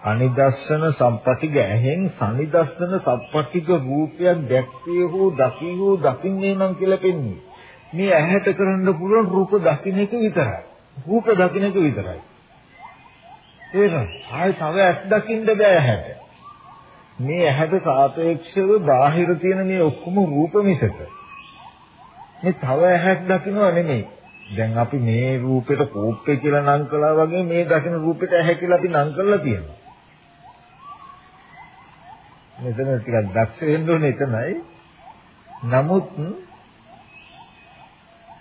අනිදස්සන සම්පටිග ඇහෙන් සනිදස්සන සම්පටිග රූපයක් දැක්කේ හෝ දකී හෝ දකින්නේ නම් කියලා පෙන්වන්නේ. මේ ඇහැට කරන්න පුළුවන් රූප දකින්න එක විතරයි. රූප දකින්න එක විතරයි. එහෙනම් ආයි තව ඇස් දකින්න බෑ ඇහැට. මේ ඇහැට සාපේක්ෂව බාහිර තියෙන මේ ඔක්කොම රූප මිසක. මේ තව ඇහැක් දකින්නව නෙමෙයි. දැන් අපි මේ රූපෙට කෝප්පේ කියලා නම් කළා වගේ මේ දකින්න රූපෙට ඇහැ කියලා අපි නම් කරලා තියෙනවා. මෙතන ටිකක් දක්ෂ වෙන්න ඕනේ එතනයි. නමුත්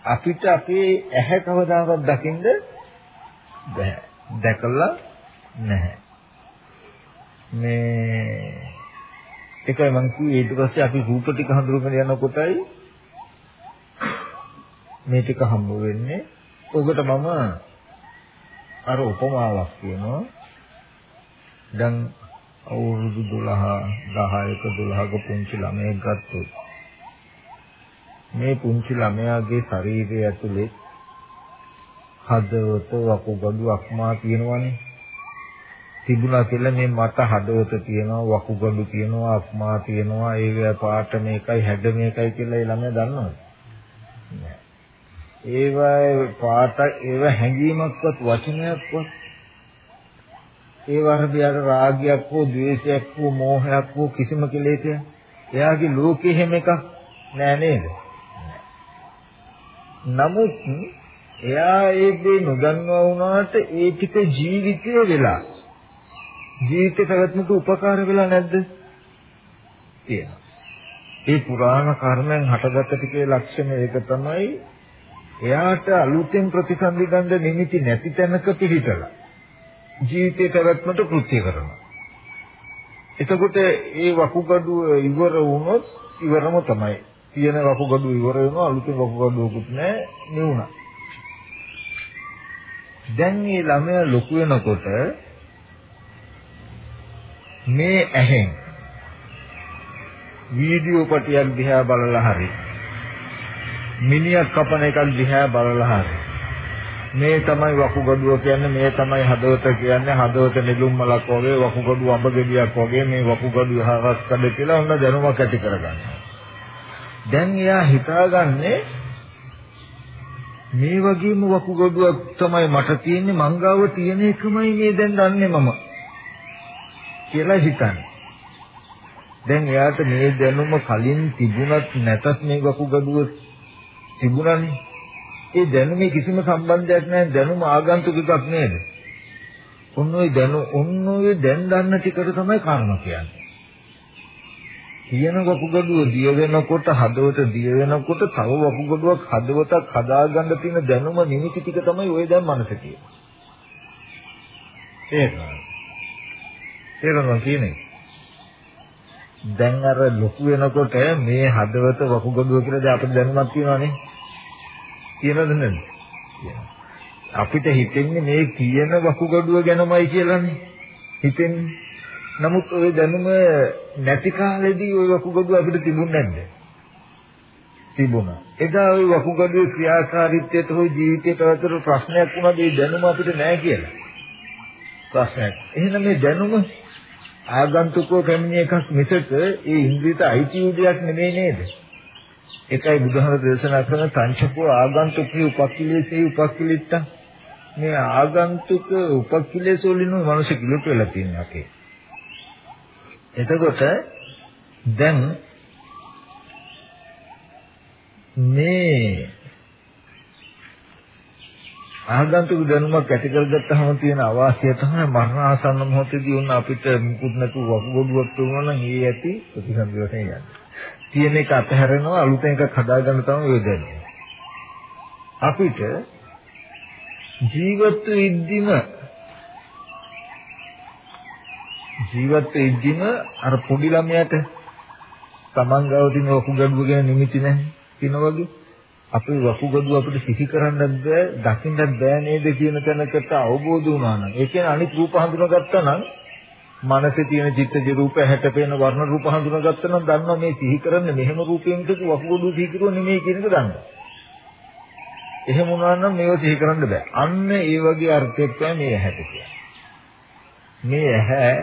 අපිට අපේ ඇහැ කවදාවත් දකින්න බෑ. දැකලා නැහැ. මේ ඒකයි මම කිව්වේ ඊට පස්සේ අපි රූප ටික හඳුනගෙන යනකොටයි මේ ටික හම්බ වෙන්නේ. ඔකට මම අර උපමාවක් කියනවා. දැන් අවුරුදු 12 10ක 12ක පුංචි ළමයෙක් ගත්තොත් මේ පුංචි ළමයාගේ ශරීරය ඇතුලේ හදවත වකුගඩු අක්මා තියෙනවනේ. තිබුණා කියලා මේ මට හදවත තියෙනවා වකුගඩු තියෙනවා අක්මා තියෙනවා ඒ පාට මේකයි හැඩ මේකයි කියලා ඒ ළමයා දන්නවද? නෑ. ඒවා පාට ඒව හැඟීමක්වත් වචනයක්වත් ඒ වර්ධයට රාගයක් හෝ ද්වේෂයක් හෝ මෝහයක් හෝ කිසිම කෙලෙසයක් එයාගේ ලෝකේ හැම එකක් නෑ නේද? නමුත් එයා ඒ දේ නොදන්නවා වුණාට ඒ ටික ජීවිතය වෙලා ජීවිතේ පැවැත්මට උපකාර වෙලා නැද්ද? තියෙනවා. ඒ පුරාණ කර්මෙන් හටගත්ත ටිකේ ලක්ෂණ ඒක තමයි එයාට අලුතෙන් ප්‍රතිසන්දි ගන්න නිමිති නැති තැනක පිළිතලා ජීවිතේ පැවැත්මට කෘත්‍ය කරනවා. එතකොට ඒ වකුගඩුව ඉවර වුණොත් ඉවරම තමයි. තියෙන වකුගඩුව ඉවර වෙනවා අලුතෙන් වකුගඩුවකුත් නැහැ නිවුණා. දැන් මේ ළමයා ලොකු වෙනකොට මේ ඇහෙන් වීඩියෝ පටියක් දිහා බලලා හරි මිනිහක් කපන එකක් දිහා බලලා හරි මේ තමයි වකුගඩුව කියන්නේ මේ තමයි හදවත කියන්නේ හදවත නෙළුම් මලක් වගේ වකුගඩුව අඹ ගෙඩියක් වගේ මේ වකුගඩුව හරස් කඩ කියලා ඔන්න දැනුමක් ඇති කරගන්නවා. දැන් එයා හිතාගන්නේ මේ වගේම වකුගඩුවක් තමයි මට තියෙන්නේ මංගාව තියෙන එකමයි මේ දැන් දන්නේ මම කියලා හිතන්නේ. දැන් එයාට මේ දැනුම කලින් තිබුණත් නැතත් මේ වකුගඩුව තිබුණානේ. ඒ දැනුමේ කිසිම සම්බන්ධයක් නැහැ දැනුම ආගන්තුක එකක් නේද? ඔන්න ඔය දැනු ඔන්න ඔය දැන් දන්න ටිකට තමයි කර්ම කියන්නේ. කියන වකුගඩුව දිය වෙනකොට හදවත දිය වෙනකොට තව වකුගඩුවක් හදවතක් හදාගන්න තියෙන දැනුම නිමිති ටික තමයි ඔය දැන් මනස කියන්නේ. ඒක. ඒක කියන්නේ. දැන් අර ලොකු වෙනකොට මේ හදවත වකුගඩුව කියලා දැන් අපිට දැනුමක් තියෙනවානේ. කියනද නැද්ද? අපිට හිතෙන්නේ මේ කියන වකුගඩුව ගැනමයි කියලානේ. හිතෙන්නේ. නමුත් ওই දැනුම නැති කාලෙදී ওই වකුගඩුව අපිට තිබුණේ නැද්ද? තිබුණා. එදා ওই වකුගඩුවේ ක්‍රියාකාරීත්වයට හෝ ජීවිතයට අතර ප්‍රශ්නයක් වුණාද ඒ දැනුම අපිට නැහැ කියලා. ප්‍රශ්නයක්. එහෙනම් මේ දැනුම ආගන්තුකව පැමිණි එකක් මිසක ඒ ඉන්ද්‍රියට අයිති උදයක් නෙමෙයි නේද? ඒකයි බුදුහාම දේශනා කරන සංචකෝ ආගන්තුකී උපක්ඛිලේසේ උපක්ඛිලිට්ට මේ ආගන්තුක උපක්ඛිලේස වලින් මනුෂ්‍ය කිලුට වෙලා තියෙන අපේ. එතකොට දැන් මේ ආගන්තුක දැනුමක් ඇති කරගත්තාම තියෙන අවාසිය තමයි මරණ ආසන්න මොහොතේදී උන් අපිට මුකුත් නැතුව වකුගඩුවක් තුනන නම් ඒ ඇති ප්‍රතිසන්දි වශයෙන් යන්නේ. තියෙන එක අතහැරෙනවා අලුතෙන් එකක් හදාගන්න තමයි ඔය දැනෙන්නේ. අපිට ජීවත් වෙද්දිම ජීවත් වෙද්දිම අර පොඩි ළමයාට තමන් ගාව තියෙන වකුගඩුව ගැන නිමිති නැහැ කියන වගේ අපේ වකුගඩුව අපිට සිහි කරන්නත් බෑ දකින්නත් බෑ නේද කියන තැනකට අවබෝධ වුණා නම් ඒ කියන්නේ අනිත් රූප හඳුනාගත්තා නම් මනසේ තියෙන චිත්තජ රූප හැට පේන වර්ණ රූප හඳුනාගත්තා නම් දන්නවා මේ සිහි කරන්නේ මෙහෙම රූපයෙන් මිසක වකුගඩුව සිහි කරුවා නෙමෙයි කියන එක දන්නවා. එහෙම වුණා නම් මේව සිහි කරන්න බෑ. අන්න ඒ වගේ අර්ථයක් තමයි මේ ඇහැට කියන්නේ. මේ ඇහැ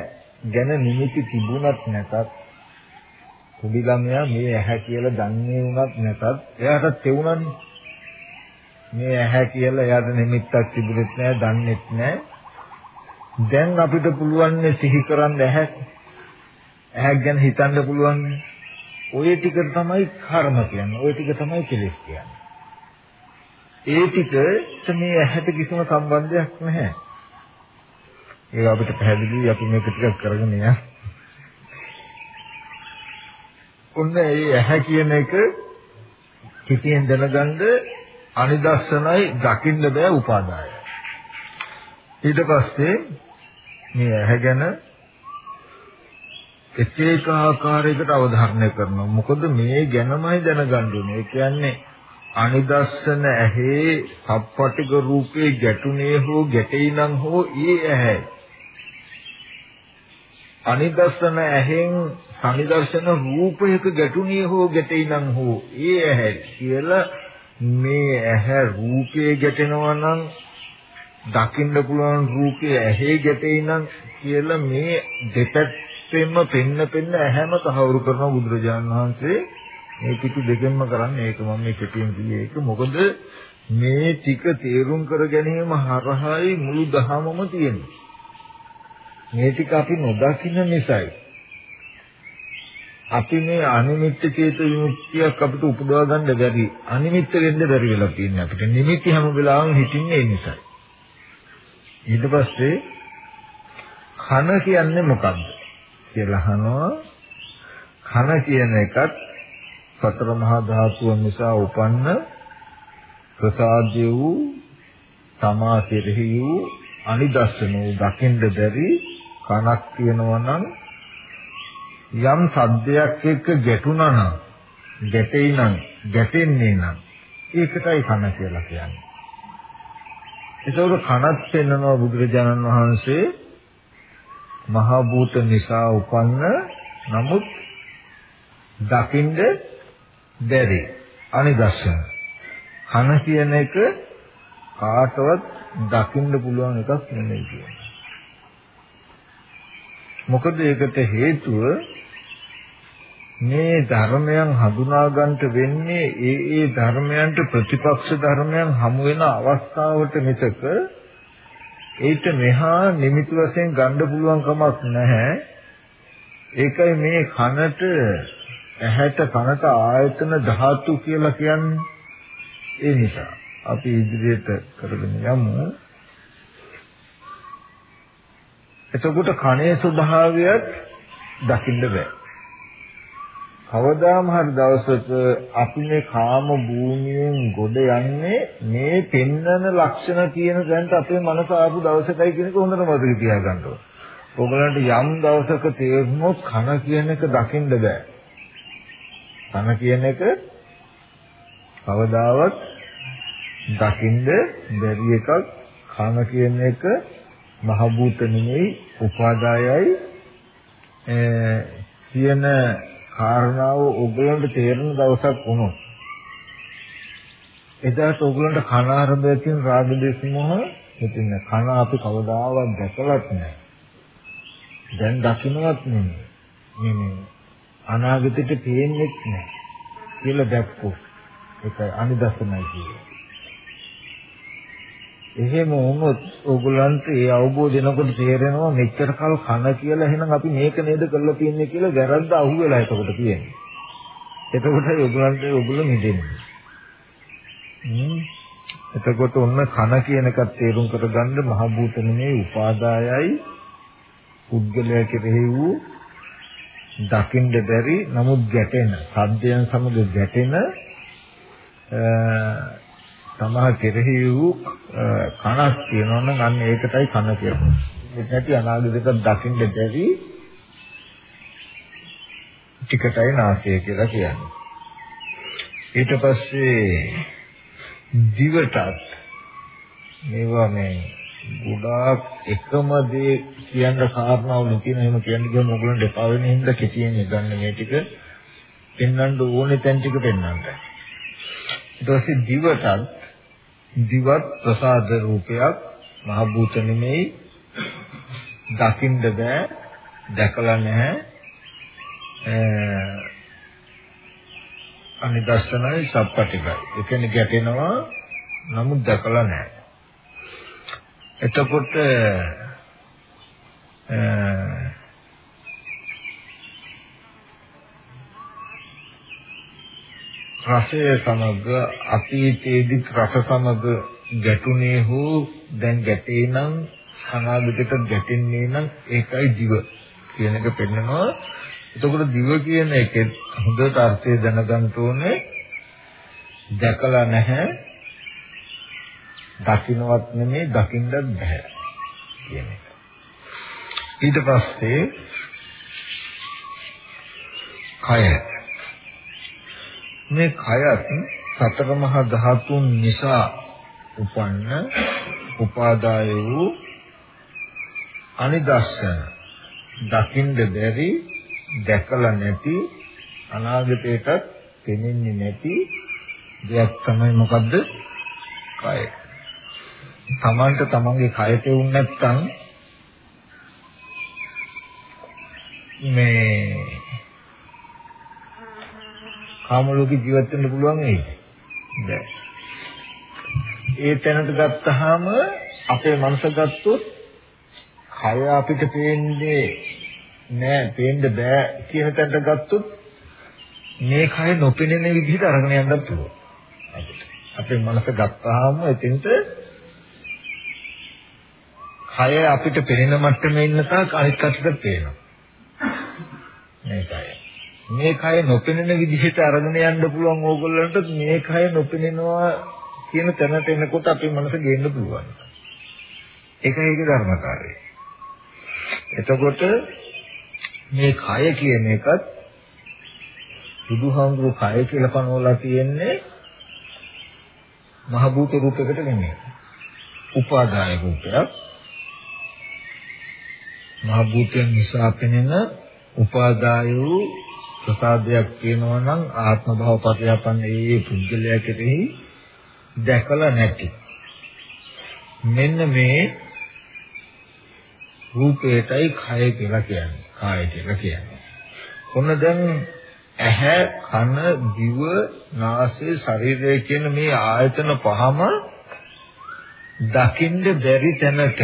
ගැන නිමිති තිබුණත් නැතත් කුඩි ළමයා මේ ඇහැ කියලා දන්නේ වුණත් නැතත් එයාට තෙවුණන්නේ. මේ ඇහැ කියලා එයාට නිමිත්තක් තිබුණෙත් නැහැ, දන්නේත් නැහැ. දැන් අපිට පුළුවන් සිහි කරන්න ඇහැ. ඇහැ ගැන හිතන්න පුළුවන් ඔය ටික තමයි කර්ම කියන්නේ. ඔය ටික තමයි කෙලෙස් කියන්නේ. ඒ ටික මේ ඇහැට කිසිම සම්බන්ධයක් නැහැ. ඒක අපිට පැහැදිලි අපි මේක ටිකක් කරගෙන යන්න. ඔන්න ඒ ඇහැ කියන එක කිතියෙන් දැනගන්න අනිදස්සනයි දකින්න බෑ උපාදායයි. ඊට පස්සේ මේ ඇහැ ගැන එක එක ආකාරයකට අවධාරණය කරනවා. මොකද මේ ගැනමයි දැනගන්න ඕනේ. ඒ කියන්නේ අනිදස්සන ඇහි සප්පටික රූපේ ගැටුනේ හෝ ගැටෙයිනම් හෝ ඒ ඇහැ. අනිදස්සන ඇහෙන් සනිදර්ශන රූපයක ගැටුනේ හෝ ගැටෙයිනම් හෝ ඒ ඇහැ කියලා මේ ඇහැ රූපේ ගැටෙනවා නම් දකින්න පුළුවන් රූපයේ ඇහි ගැටෙයිනම් කියලා මේ දෙපැත්තෙන්ම පෙන්න පෙන්න ඇහැම තහවුරු කරන බුදුරජාණන් වහන්සේ මේ පිටු දෙකෙන්ම කරන්නේ. ඒක මම මේ කෙටියෙන් කියේ. ඒක මොකද? මේ ටික තේරුම් කර ගැනීම හරහායි මුළු දහමම තියෙන්නේ. මේ ටික අපි නොදකින්න නිසායි. අපි මේ අනිමිත්ත චේත විමුක්තියක් අපිට උපදවා ගන්න බැරි අනිමිත්ත වෙන්න බැරි වෙලා තියෙන්නේ. අපිට නිමිති හැම වෙලාවෙම හිටින්නේ ඒ නිසා ඊට පස්සේ කන කියන්නේ මොකද්ද කියලා අහනවා කන කියන එකත් සතර මහා ධාතුන් නිසා උපන්න ප්‍රසාද්‍ය වූ තමා කෙරෙහි වූ අනිදස්සන වූ දකින්න බැරි කනක් තියෙනවා නම් යම් සද්දයක් එක්ක ගැටුණා නම් ගැටෙයි නම් ගැටෙන්නේ නම් ඒකටයි කන කියලා කියන්නේ. ඒකෝර කනත් පෙන්වනවා බුදුරජාණන් වහන්සේ මහ භූත නිසා උපන්න නමුත් දකින්ද බැරි අනිදර්ශන. කන කියන එක කාටවත් දකින්න පුළුවන් එකක් නෙමෙයි කියන්නේ. මොකද ඒකට හේතුව මේ ධර්මයන් හඳුනා ගන්නට වෙන්නේ ඒ ඒ ධර්මයන්ට ප්‍රතිපක්ෂ ධර්මයන් හමු වෙන අවස්ථාවට මිසක ඒට මෙහා නිමිති වශයෙන් ගන්න පුළුවන් කමක් නැහැ. ඒකයි මේ කනට ඇහැට කනට ආයතන ධාතු කියලා කියන්නේ. ඒ නිසා අපි ඉදිරියට කරගෙන යමු. එතකොට කණේ ස්වභාවයත් දකින්න බෑ. කවදාම හරි දවසක අපි මේ කාම භූමියෙන් ගොඩ යන්නේ මේ පෙන්නන ලක්ෂණ කියන දැනට අපේ මනස ආපු දවසකයි කියන එක හොඳට මතක තියාගන්න ඕන. ඔයගලන්ට යම් දවසක තේරුනොත් කන කියන එක දකින්න බෑ. කන කියන එක කවදාවත් දකින්න බැරි එකක් කන කියන එක මහ භූත නෙමෙයි උපාදායයි කියන කාරණාව ඔයගලන්ට තේරෙන දවසක් වුණොත් එදාට ඔයගලන්ට කන ආරම්භය කියන රාග දේශ මොහ හිතින්න කන අපි කවදාවත් දැකලත් නැහැ. දැන් දකින්නවත් නෙමෙයි. නෙමෙයි. අනාගතෙට පේන්නේත් නැහැ. කියලා දැක්කෝ. ඒක අනිදස්සනයි කියන්නේ. එහෙම වුණොත් ඕගොල්ලන්ට ඒ අවබෝධ වෙනකොට තේරෙනවා මෙච්චර කල් කන කියලා එහෙනම් අපි මේක නේද කරලා තියෙන්නේ කියලා වැරද්ද අහුවෙලා එතකොට තියෙන්නේ. එතකොට ඕගොල්ලන්ට ඕගොල්ලෝ මිදෙන්නේ. හ්ම්. එතකොට ඔන්න කන කියන එකත් තේරුම් කරගන්න මහ භූත නෙමේ උපාදායයි පුද්ගලයා කෙරෙහි වූ දකින්න බැරි නමුත් ගැටෙන සද්දයන් සමග ගැටෙන තමා කෙරෙහි වූ කනක් තියෙනවා නම් අන්න ඒකටයි කන කියන්නේ. නැති අනාගතයක දකින්න බැරි ටිකටයි නාසය කියලා කියන්නේ. ඊට පස්සේ දිවටත් මේවා මේ ගොඩාක් එකම දේ කියන්න කාරණාවල තියෙන එහෙම කියන්න ගියම ඕගොල්ලන්ට එපා වෙන හින්දා කෙටියෙන් ගන්න මේ ටික පෙන්වන්න ඕනේ තැන් ටික පෙන්වන්න. ඊට පස්සේ දිවටත් දිවත් ප්‍රසාද රූපයක් මහ භූත නෙමෙයි. දකින්න බෑ දැකලා නැහැ. අනිදස්සනයි සප්පටිකයි ඒ කියන්නේ ගැටෙනවා නමුත් දැකලා නැහැ. එතකොට රසය සමග අතීතයේදී රස සමග ගැටුනේ හෝ දැන් ගැටේ නම් අනාගතයට ගැටෙන්නේ නම් ඒකයි දිව කියන එක පෙන්නනවා. එතකොට දිව කියන එකේ හොඳට අර්ථය දැනගන්න ඕනේ. දැකලා නැහැ. දකින්නවත් නෙමෙයි දකින්නත් බෑ කියන එක. ඊට පස්සේ කය මේ කයත් සතර මහා ධාතුන් නිසා උපන්න උපාදාය වූ අනිදස්සන. දකින්න බැරි දැකලා නැති අනාගතයටත් පෙනෙන්නේ නැති දෙයක් තමයි මොකද්ද? කය. තමන්ට තමන්ගේ කයට වුණ නැත්තම් මේ කාම ලෝකේ ජීවත් වෙන්න පුළුවන් වෙයිද? බැහැ. ඒ තැනට ගත්තාම අපේ මනස ගත්තොත් කය අපිට පේන්නේ නෑ, පේන්න බෑ කියන තැනට ගත්තොත් මේ කය නොපෙනෙන විදිහට අරගෙන යන්නත් පුළුවන්. අපේ මනස ගත්තාම එතෙන්ට කය අපිට පෙනෙන මට්ටමේ ඉන්න තාක් අනිත් කටට පේනවා. මේකයි. මේ කය නොපෙනෙන විදිහට අරගෙන යන්න පුළුවන් ඕගොල්ලන්ට මේ කය නොපෙනෙනවා කියන තැනට එනකොට අපේ මනස ගේන්න පුළුවන්. ඒකයි ඒකේ ධර්මකාරය. එතකොට මේ කය කියන එකත් බුදුහාමුදුරු කය කියලා පනවලා තියෙන්නේ මහ භූත රූපයකට නෙමෙයි. උපාදාය රූපයක්. මහ භූතයන් නිසා පෙනෙන උපාදාය වූ ප්‍රසාදයක් කියනවා නම් ආත්ම භව පරියාපන්න ඒ පුද්ගලයා කෙරෙහි දැකලා නැති. මෙන්න මේ රූපේටයි කය කියලා කියන්නේ. කාය කියලා කියන්නේ. කොන දැන් ඇහැ කන දිව නාසය ශරීරය කියන මේ ආයතන පහම දකින්න බැරි තැනට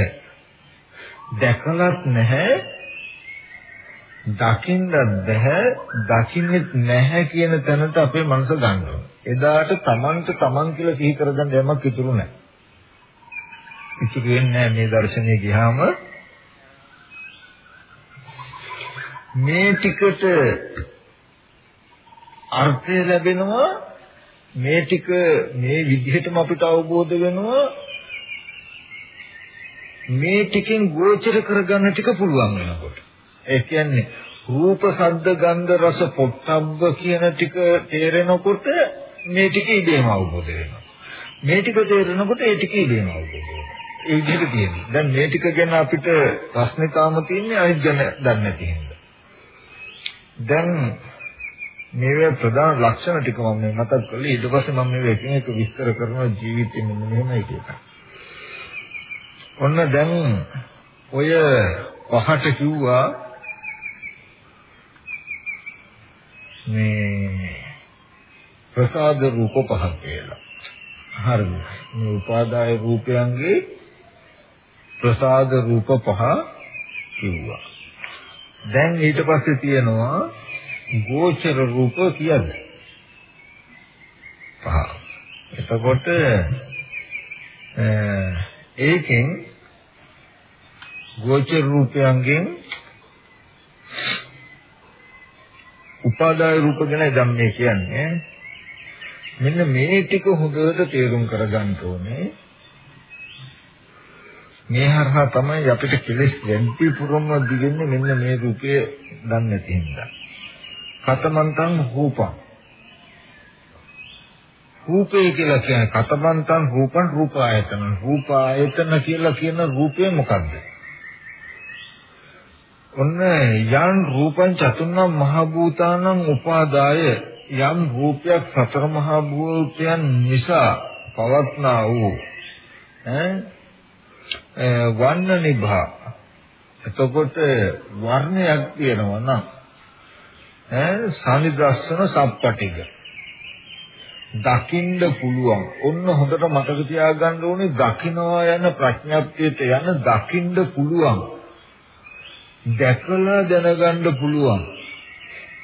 දැකලත් නැහැ දකින්නත් බෑ දකින්නෙත් නැහැ කියන තැනට අපේ මනස ගන්නවා. එදාට Tamanට Taman කියලා සිහි කරගන්න යමක් ඉතුරු නැහැ. ඉතුරු වෙන්නේ මේ දර්ශනේ ගියාම මේ ටිකට අර්ථය ලැබෙනවා මේ ටික මේ විදිහටම අපිට අවබෝධ වෙනවා මේ ටිකෙන් ගෝචර කරගන්න ටික පුළුවන් වෙනකොට ඒ කියන්නේ රූප ශබ්ද ගන්ධ රස පොට්ටබ්බ කියන ටික තේරෙනකොට මේ ටික ඉබේම අවබෝධ වෙනවා. මේ ටික තේරෙනකොට ඒ ටික ඉබේම අවබෝධ වෙනවා. ඒ විදිහට තියෙනවා. දැන් මේ ටික ගැන අපිට ප්‍රශ්නේ තාම තියෙන්නේ අනිත් ගැන දන්නේ නැති හින්දා. දැන් මේවේ ප්‍රධාන ලක්ෂණ ටික මම මතක් කළේ ඊට පස්සේ මම මේව එකින් එක විස්තර කරන ජීවිතේ මෙන්න මෙහෙමයි කියලා. ඔන්න දැන් ඔය පහට කිව්වා මේ ප්‍රසාද රූප පහක් කියලා. හරිද? මේ උපාදාය රූපයන්ගේ ප්‍රසාද රූප පහ කිව්වා. දැන් ඊට පස්සේ තියෙනවා ගෝචර රූප කියද? පහ. එතකොට ඒකෙන් ගෝචර රූපයන්ගෙන් උපාදාය රූප ගැන දැන් මේ කියන්නේ. මෙන්න මේ ටික හොඳට තේරුම් කරගන්න ඕනේ. මේ හරහා තමයි අපිට කෙලෙස් ගැන්ටි පුරම දිගෙන්නේ මෙන්න මේ රූපය දන්නේ නැති හින්දා. කතමන්තං රූපං. රූපේ කියලා කියන්නේ කතමන්තං රූපං රූපායතන. රූපායතන කියලා කියන රූපය මොකද්ද? ඔන්න යන් රූපං චතුර්ණම් මහ භූතානං උපාදාය යම් රූපයක් සතර මහ භූතයන් නිසා පවත්නා වූ ඈ වන්න නිභා එතකොට වර්ණයක් තියෙනවා නම් ඈ සනිදස්සන සප්පටික දකින්න පුළුවන්. ඔන්න හොඳට මතක තියාගන්න ඕනේ දකින්නවා යන ප්‍රඥාප්තියට යන දකින්න පුළුවන්. දැකලා දැනගන්න පුළුවන්.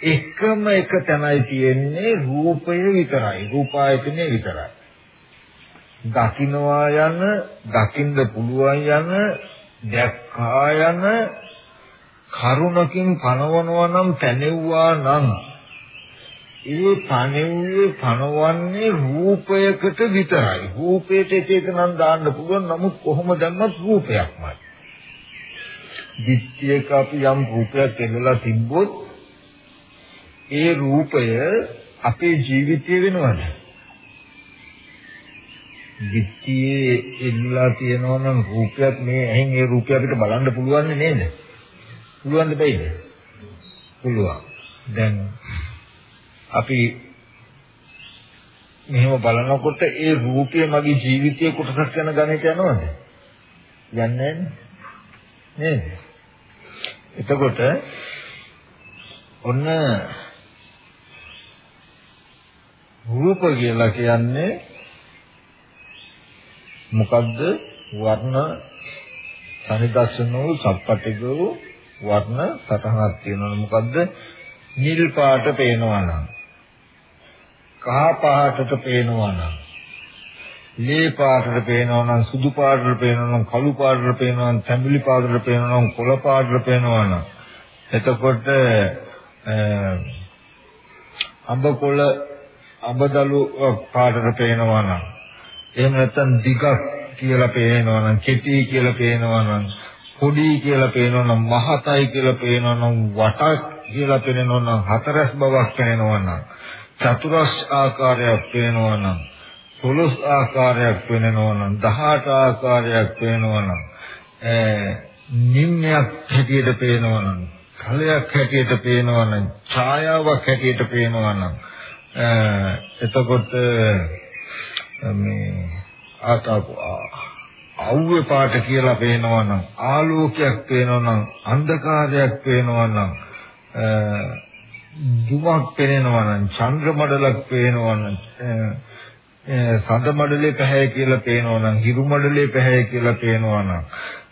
එකම එක තැනයි තියෙන්නේ රූපය විතරයි. රූපායතනය විතරයි. දකින්නවා යන, දකින්න පුළුවන් යන, දැක්කා යන කරුණකින් පනවනවා නම් පැනෙව්වා නම් ඒ පණෙව්වේ පණවන්නේ රූපයකට විතරයි. රූපයට එක එක නම් දාන්න පුළුවන්. නමුත් කොහොම දැම්මත් රූපයක්මයි. දිට්ඨියක අපි යම් රූපයක් එල්ලලා තිබ්බොත් ඒ රූපය අපේ ජීවිතය වෙනවද? දිට්ඨියේ එල්ලලා තියෙනවා නම් රූපයක් මේ ඇහෙන් ඒ රූපය අපිට බලන්න පුළුවන් නේද? පුළුවන්ද බැයිද? පුළුවන්. දැන් අපි මෙහෙම බලනකොට ඒ රූපය මගේ ජීවිතයේ කොටසක් යන ගණයට යනවද? යන්නේ නේද? එතකොට ඔන්න රූප කියලා කියන්නේ මොකද්ද? වර්ණ සනිදර්ශන වූ සප්පටික වූ වර්ණ සතහනක් තියෙනවා. මොකද්ද? නිල් පාට පේනවා නම් කහ පාටට පේනවා නම් ලේ පාටට පේනවා නම් සුදු පාටට පේනවා නම් කළු පාටට පේනවා නම් තැඹිලි පාටට පේනවා නම් කොළ පාටට පේනවා නම් එතකොට අඹ කොළ අඹදලු පාටට පේනවා නම් එහෙම නැත්නම් දිගක් කියලා පේනවා නම් කෙටි කියලා පේනවා නම් පොඩි කියලා පේනවා නම් මහතයි කියලා පේනවා නම් වටක් කියලා පේනවා නම් හතරස් බවක් පේනවා නම් චතුරස් ආකාරයක් පේනවා නම් පොළොස් ආකාරයක් පේනවා නම් 18 ආකාරයක් පේනවා නම් නිම්නයක් හැටියට පේනවා නම් කලයක් හැටියට පේනවා නම් ඡායාවක් හැටියට පේනවා නම් එතකොට මේ ආතාපු අවුවේ පාට කියලා පේනවා නම් ආලෝකයක් පේනවා නම් අන්ධකාරයක් පේනවා නම් දුමක් පේනවා නම් චන්ද්‍ර මඩලක් පේනවා නම් සඳ මඩලේ පැහැය කියලා පේනවා නම් හිරු මඩලේ පැහැය කියලා පේනවා නම්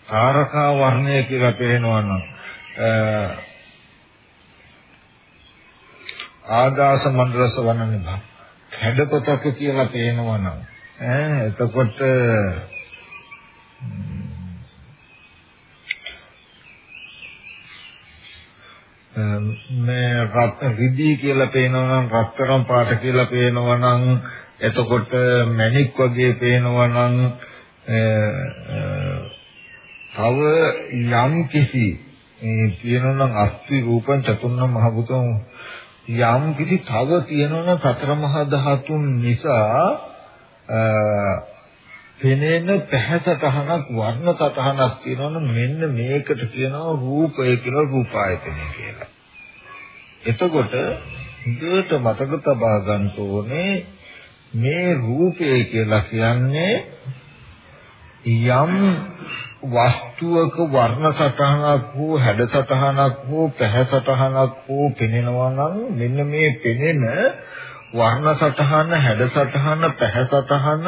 තාරකා වර්ණය කියලා පේනවා නම් ආදාස මණ්ඩලස වනනිබ හැඩපතක කියලා පේනවා නම් ඈ එතකොට මේ රත් රිදී කියලා පේනවා නම් රත්තරන් පාට කියලා පේනවා නම් එතකොට මණික් වගේ පේනවා නම් තව යම් කිසි මේ කියනවා නම් අස්ති රූපං චතුර්ණ මහ භූතං යම් කිසි තව තියෙනවා සතර මහා ධාතුන් නිසා පෙනෙන පැහැසටහනක් වර්ණ සටහනක් තියෙනවනම් මෙන්න මේකට කියනවා රූපය කියලා රූපායතනය කියලා. එතකොට හොඳට මතක තබා ගන්න ඕනේ මේ රූපය කියලා කියන්නේ යම් වස්තුවක වර්ණ සටහනක් හෝ හැඩ සටහනක් හෝ පැහැ සටහනක් හෝ පෙනෙනවා නම් මෙන්න මේ පෙනෙන වර්ණ සටහන හැඩ සටහන පැහැ සටහන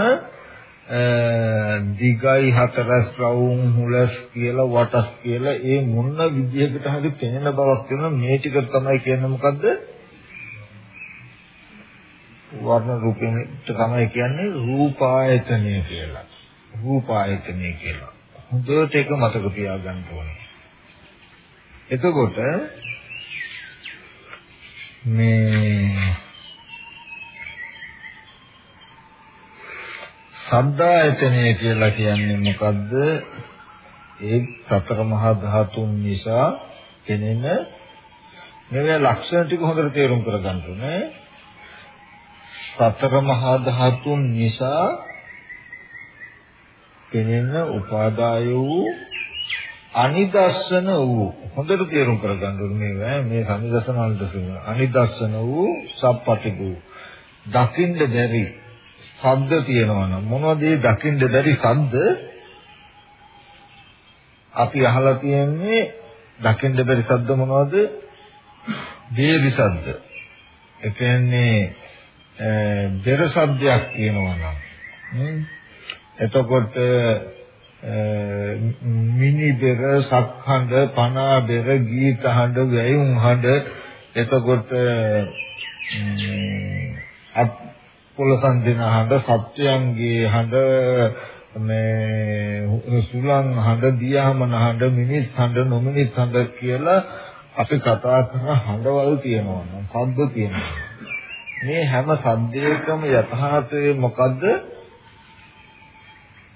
දිගයි හතරස් රවුම් හුලස් කියලා වටස් කියලා ඒ මොන විදිහකට හරි පෙනෙන බවක් වෙන මේ ටික තමයි කියන්නේ. මොකද්ද? වර්ණ රූපෙන් තමයි කියන්නේ රූපායතනය කියලා රූපායතනය කියලා හොඳට ඒක මතක තියාගන්න ඕනේ එතකොට මේ සද්දායතනය කියලා කියන්නේ මොකද්ද? ඒ සතර මහා ධාතුන් නිසා කෙනෙන මේ ලක්ෂණ ටික හොඳට තේරුම් කරගන්න ඕනේ. සතර මහා ධාතුන් නිසා කෙනෙන උපාදාය වූ අනිදස්සන වූ හොඳට තේරුම් කරගන්න ඕනේ මේ මේ සම්නිදස්සන අනිදස්සන අනිදස්සන වූ සප්පටිගු දකින්න බැරි ශබ්ද තියෙනවා නම් මොනවද ඒ දකින්න බැරි ශබ්ද අපි අහලා තියෙන්නේ දකින්න බැරි ශබ්ද මොනවද? දේවි ශබ්ද. ඒ කියන්නේ බෙර ශබ්දයක් තියෙනවා නම් එතකොට මිනි බෙර, සක්හඬ, පනා බෙර, ගීත හඬ, වැයුම් හඬ එතකොට පොළසන් දෙන හඬ සත්‍යයන්ගේ හඬ මේ සුලං හඬ දියාමන හඬ මිනිස් හඬ නොමිනිස් හඬ කියලා අපි කතා කරන හඬවල් තියෙනවා නම් ශබ්ද තියෙනවා මේ හැම සද්දයකම යථාර්ථය මොකද්ද?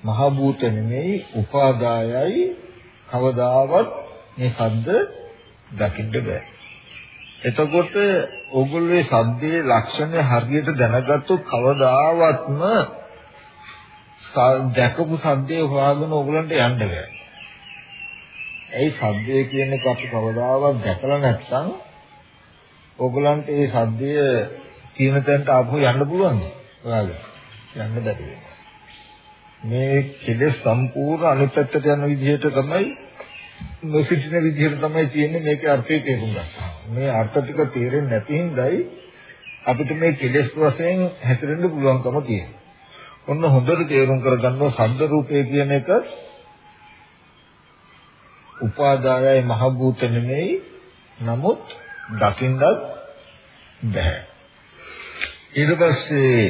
මහ භූත නෙමෙයි උපාදායයි. කවදාවත් මේ ශබ්ද දකින්න බෑ. එතකොට ඕගොල්ලෝ සද්දේ ලක්ෂණය හරියට දැනගත්තොත් කවදාවත්ම දැකපු සද්දේ හොයාගෙන ඕගොල්ලන්ට යන්න බෑ. ඒ සද්දේ කියන එක අපි කවදාවත් දැකලා නැත්නම් ඕගොල්ලන්ට ඒ සද්දය කියන තැනට ආපහු යන්න පුළුවන්ද? ඔයාලා යන්න බැරි වෙනවා. මේ කෙලෙස් සම්පූර්ණ අනිත් පැත්තට යන විදිහට තමයි නොසිටින විදිහට තමයි තියෙන්නේ මේකේ අර්ථය තේරුම් ගන්න. මේ අර්ථ ටික තේරෙන්නේ නැති හින්දායි අපිට මේ කෙලෙස් වශයෙන් හැතරෙන්න පුළුවන්කම තියෙනවා. ඔන්න හොඳට තේරුම් කරගන්නවා සද්ද රූපය කියන එක උපාදායයි මහ භූත නෙමෙයි නමුත් දකින්නත් බෑ ඊට පස්සේ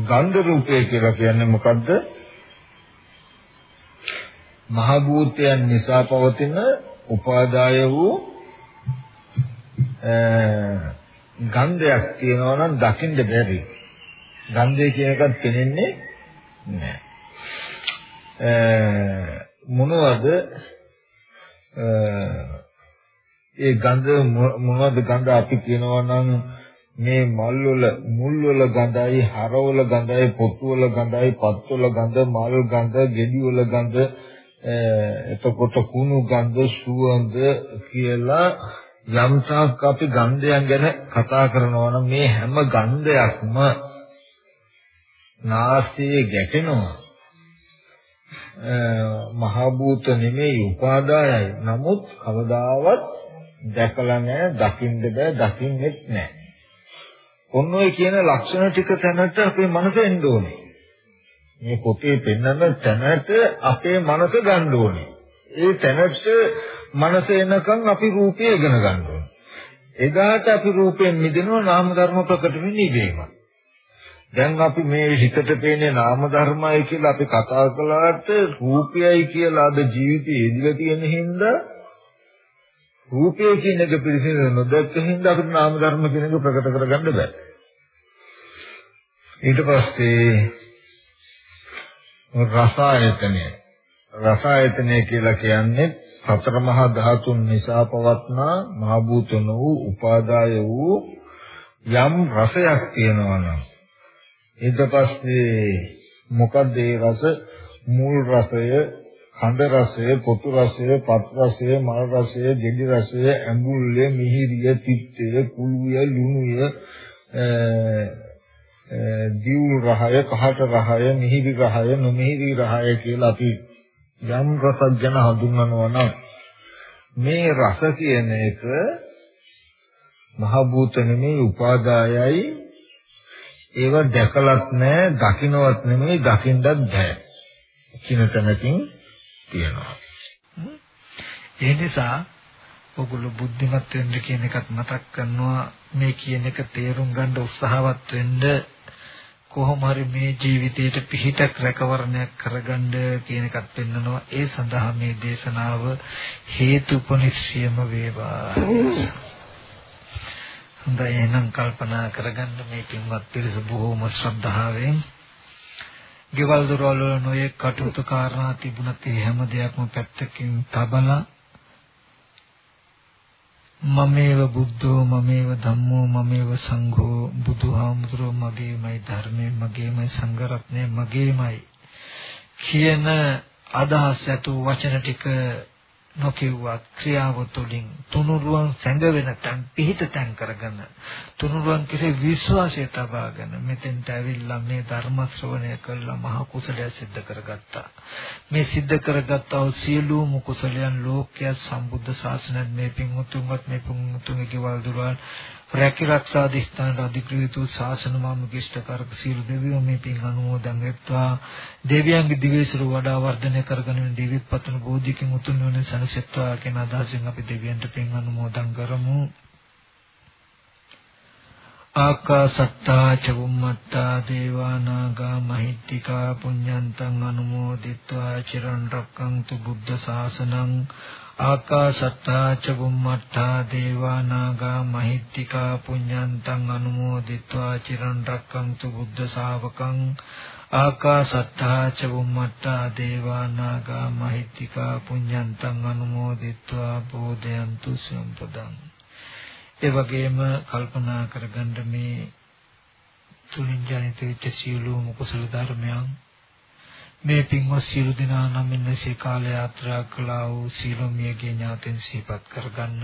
ගන්ධ රූපය කියලා කියන්නේ මොකද්ද? මහ භූතයන් නිසා පවතින උපාදාය වූ ගන්ධයක් තියෙනවා නම් දකින්න බැරි. ගන්ධය කියන එකත් පෙනෙන්නේ නැහැ. මොනවද? ඒ ගඳ මොනවද ගඳ අපි කියනවා නම් මේ මල් වල මුල් වල ගඳයි හර වල ගඳයි පොතු වල ගඳයි පත් වල ගඳ මල් ගඳ ගෙඩි වල ගඳ එතකොට කුණු ගඳ සුවඳ කියලා යම් තාක් අපි ගන්ධයන් ගැන කතා කරනවා නම් මේ හැම ගන්ධයක්ම නාසයේ ගැටෙනවා. මහ භූත නෙමෙයි උපාදායයි. නමුත් කවදාවත් දැකලා නැහැ දකින්න බෑ දකින්නෙත් නැහැ ඔන්න ඔය කියන ලක්ෂණ ටික තැනට අපේ මනස එන්න ඕනේ. මේ පොතේ පෙන්වන තැනට අපේ මනස ගන්න ඕනේ. ඒ තැනට මනස එනකන් අපි රූපය ඉගෙන ගන්න ඕනේ. එදාට අපි රූපයෙන් මිදෙනවා නාම ධර්ම ප්‍රකට වෙන්නේ ඉබේම දැන් අපි මේ හිතට පේන්නේ නාම ධර්මයි කියලා අපි කතා කළාට රූපයයි කියලා අද ජීවිතේ ඉදිරිය තියෙන හින්දා රූපය කියන එක පිළිසිඳ නොදැක්ක හින්දා අපිට නාම ධර්ම කියන එක ප්‍රකට කරගන්න බෑ. ඊට පස්සේ රසායතනය. රසායතනය කියලා කියන්නේ සතර මහා ධාතුන් නිසා පවත්නා මහ භූතන වූ උපාදාය වූ යම් රසයක් තියෙනවා නම්. ඊට පස්සේ මොකද ඒ රස? මුල් රසය කඳ රසය පොතු රසය පත් රසය මල් රසය ගෙඩි රසය ඇඹුල්ය මිහිරිය තිත්තය කුළුය ලුණුය දිවුල් රහය කහට රහය මිහිරි රහය නොමිහිරි රහය කියලා අපි යම් රසක් ගැන හඳුන්වනවා නම් මේ රස කියන එක මහ භූත නෙමෙයි උපාදායයි ඒව දැකලත් නැහැ, දකින්නවත් නෙමෙයි, දකින්නත් බෑ. කියන තැනකින් තියෙනවා. ඒ නිසා ඔගොල්ලෝ බුද්ධිමත් වෙන්න කියන එකත් මතක් කරනවා. මේ කියන එක තේරුම් ගන්න උත්සාහවත් වෙන්න කොහොම හරි මේ ජීවිතේට පිහිටක් රැකවරණයක් කරගන්න කියන එකත් පෙන්නනවා. ඒ සඳහා මේ දේශනාව හේතුපනිශ්චයම වේවා. හොඳයි එහෙනම් කල්පනා කරගන්න මේ පින්වත් පිරිස බොහෝම ශ්‍රද්ධාවෙන් ගෙවල් දොරවල් වල නොයෙක් කටයුතු කාරණා තිබුණත් ඒ හැම දෙයක්ම පැත්තකින් තබලා මමේව බුද්ධෝ මමේව ධම්මෝ මමේව සංඝෝ බුදුහාමුදුරුවෝ මගේමයි ධර්මයේ මගේමයි සංඝ රත්නය මගේමයි කියන අදහස් ඇතු වචන ටික නොකියුවත් ක්‍රියාව තුළින් තුනුරුවන් සැඟවෙන තන් පිහිට තැන් කරගෙන තුනුරුවන් කෙරේ විශ්වාසය තබාගෙන මෙතෙන්ට ඇවිල්ලා මේ ධර්ම ශ්‍රවණය කළා මහ කුසලය සිද්ධ කරගත්තා. මේ සිද්ධ කරගත්තා වූ සියලුම කුසලයන් ලෝකයේ සම්බුද්ධ ශාසනයෙන් මේ පින් උතුම්වත් මේ පින් උතුම්ගේ ගෙවල් දුරවල් රැකිරක්ෂා දිස්ත්‍රාන්ට අධිකෘත ශාසන මාමුගිෂ්ඨකාරක සියලු දෙවියෝ මේ පින් අනුමෝදන් වෙත්වා. දෙවියන්ගේ දිවේශරු වඩා වර්ධනය කරගෙන දිවිත් පතන බෝධිකින් උතුම් වෙන සනසෙත්වා කියන අදහසින් අපි දෙවියන්ට පින් අනුමෝදන් කරමු. ආකාසත්තා චුම්මත්තා දේවානාගා මහිත්‍තිකා පුඤ්ඤන්තං අනුමෝදිත්වා. චිරන් රක්කන්තු බුද්ධ ශාසනං ආකාසත්තා ච බුම්මත්තා දේවා නාග මහිත්‍තිකා පුඤ්ඤන්තං අනුමෝදිත්වා චිරන් රැක්කන්තු බුද්ධ ශාවකං ආකාසත්තා ච බුම්මත්තා දේවා නාග මහිත්‍තිකා පුඤ්ඤන්තං අනුමෝදිත්වා බෝධයන්තු සම්පදං. ඒ වගේම කල්පනා කරගන්න මේ තුලින් ජනිත වෙච්ච සියලුම කුසල ධර්මයන් මේ පින්වත් සියලු දෙනා නම් මෙසේ කාල යාත්‍රා කළා වූ සීලමියගේ ඥාතෙන් සිහිපත් කරගන්න.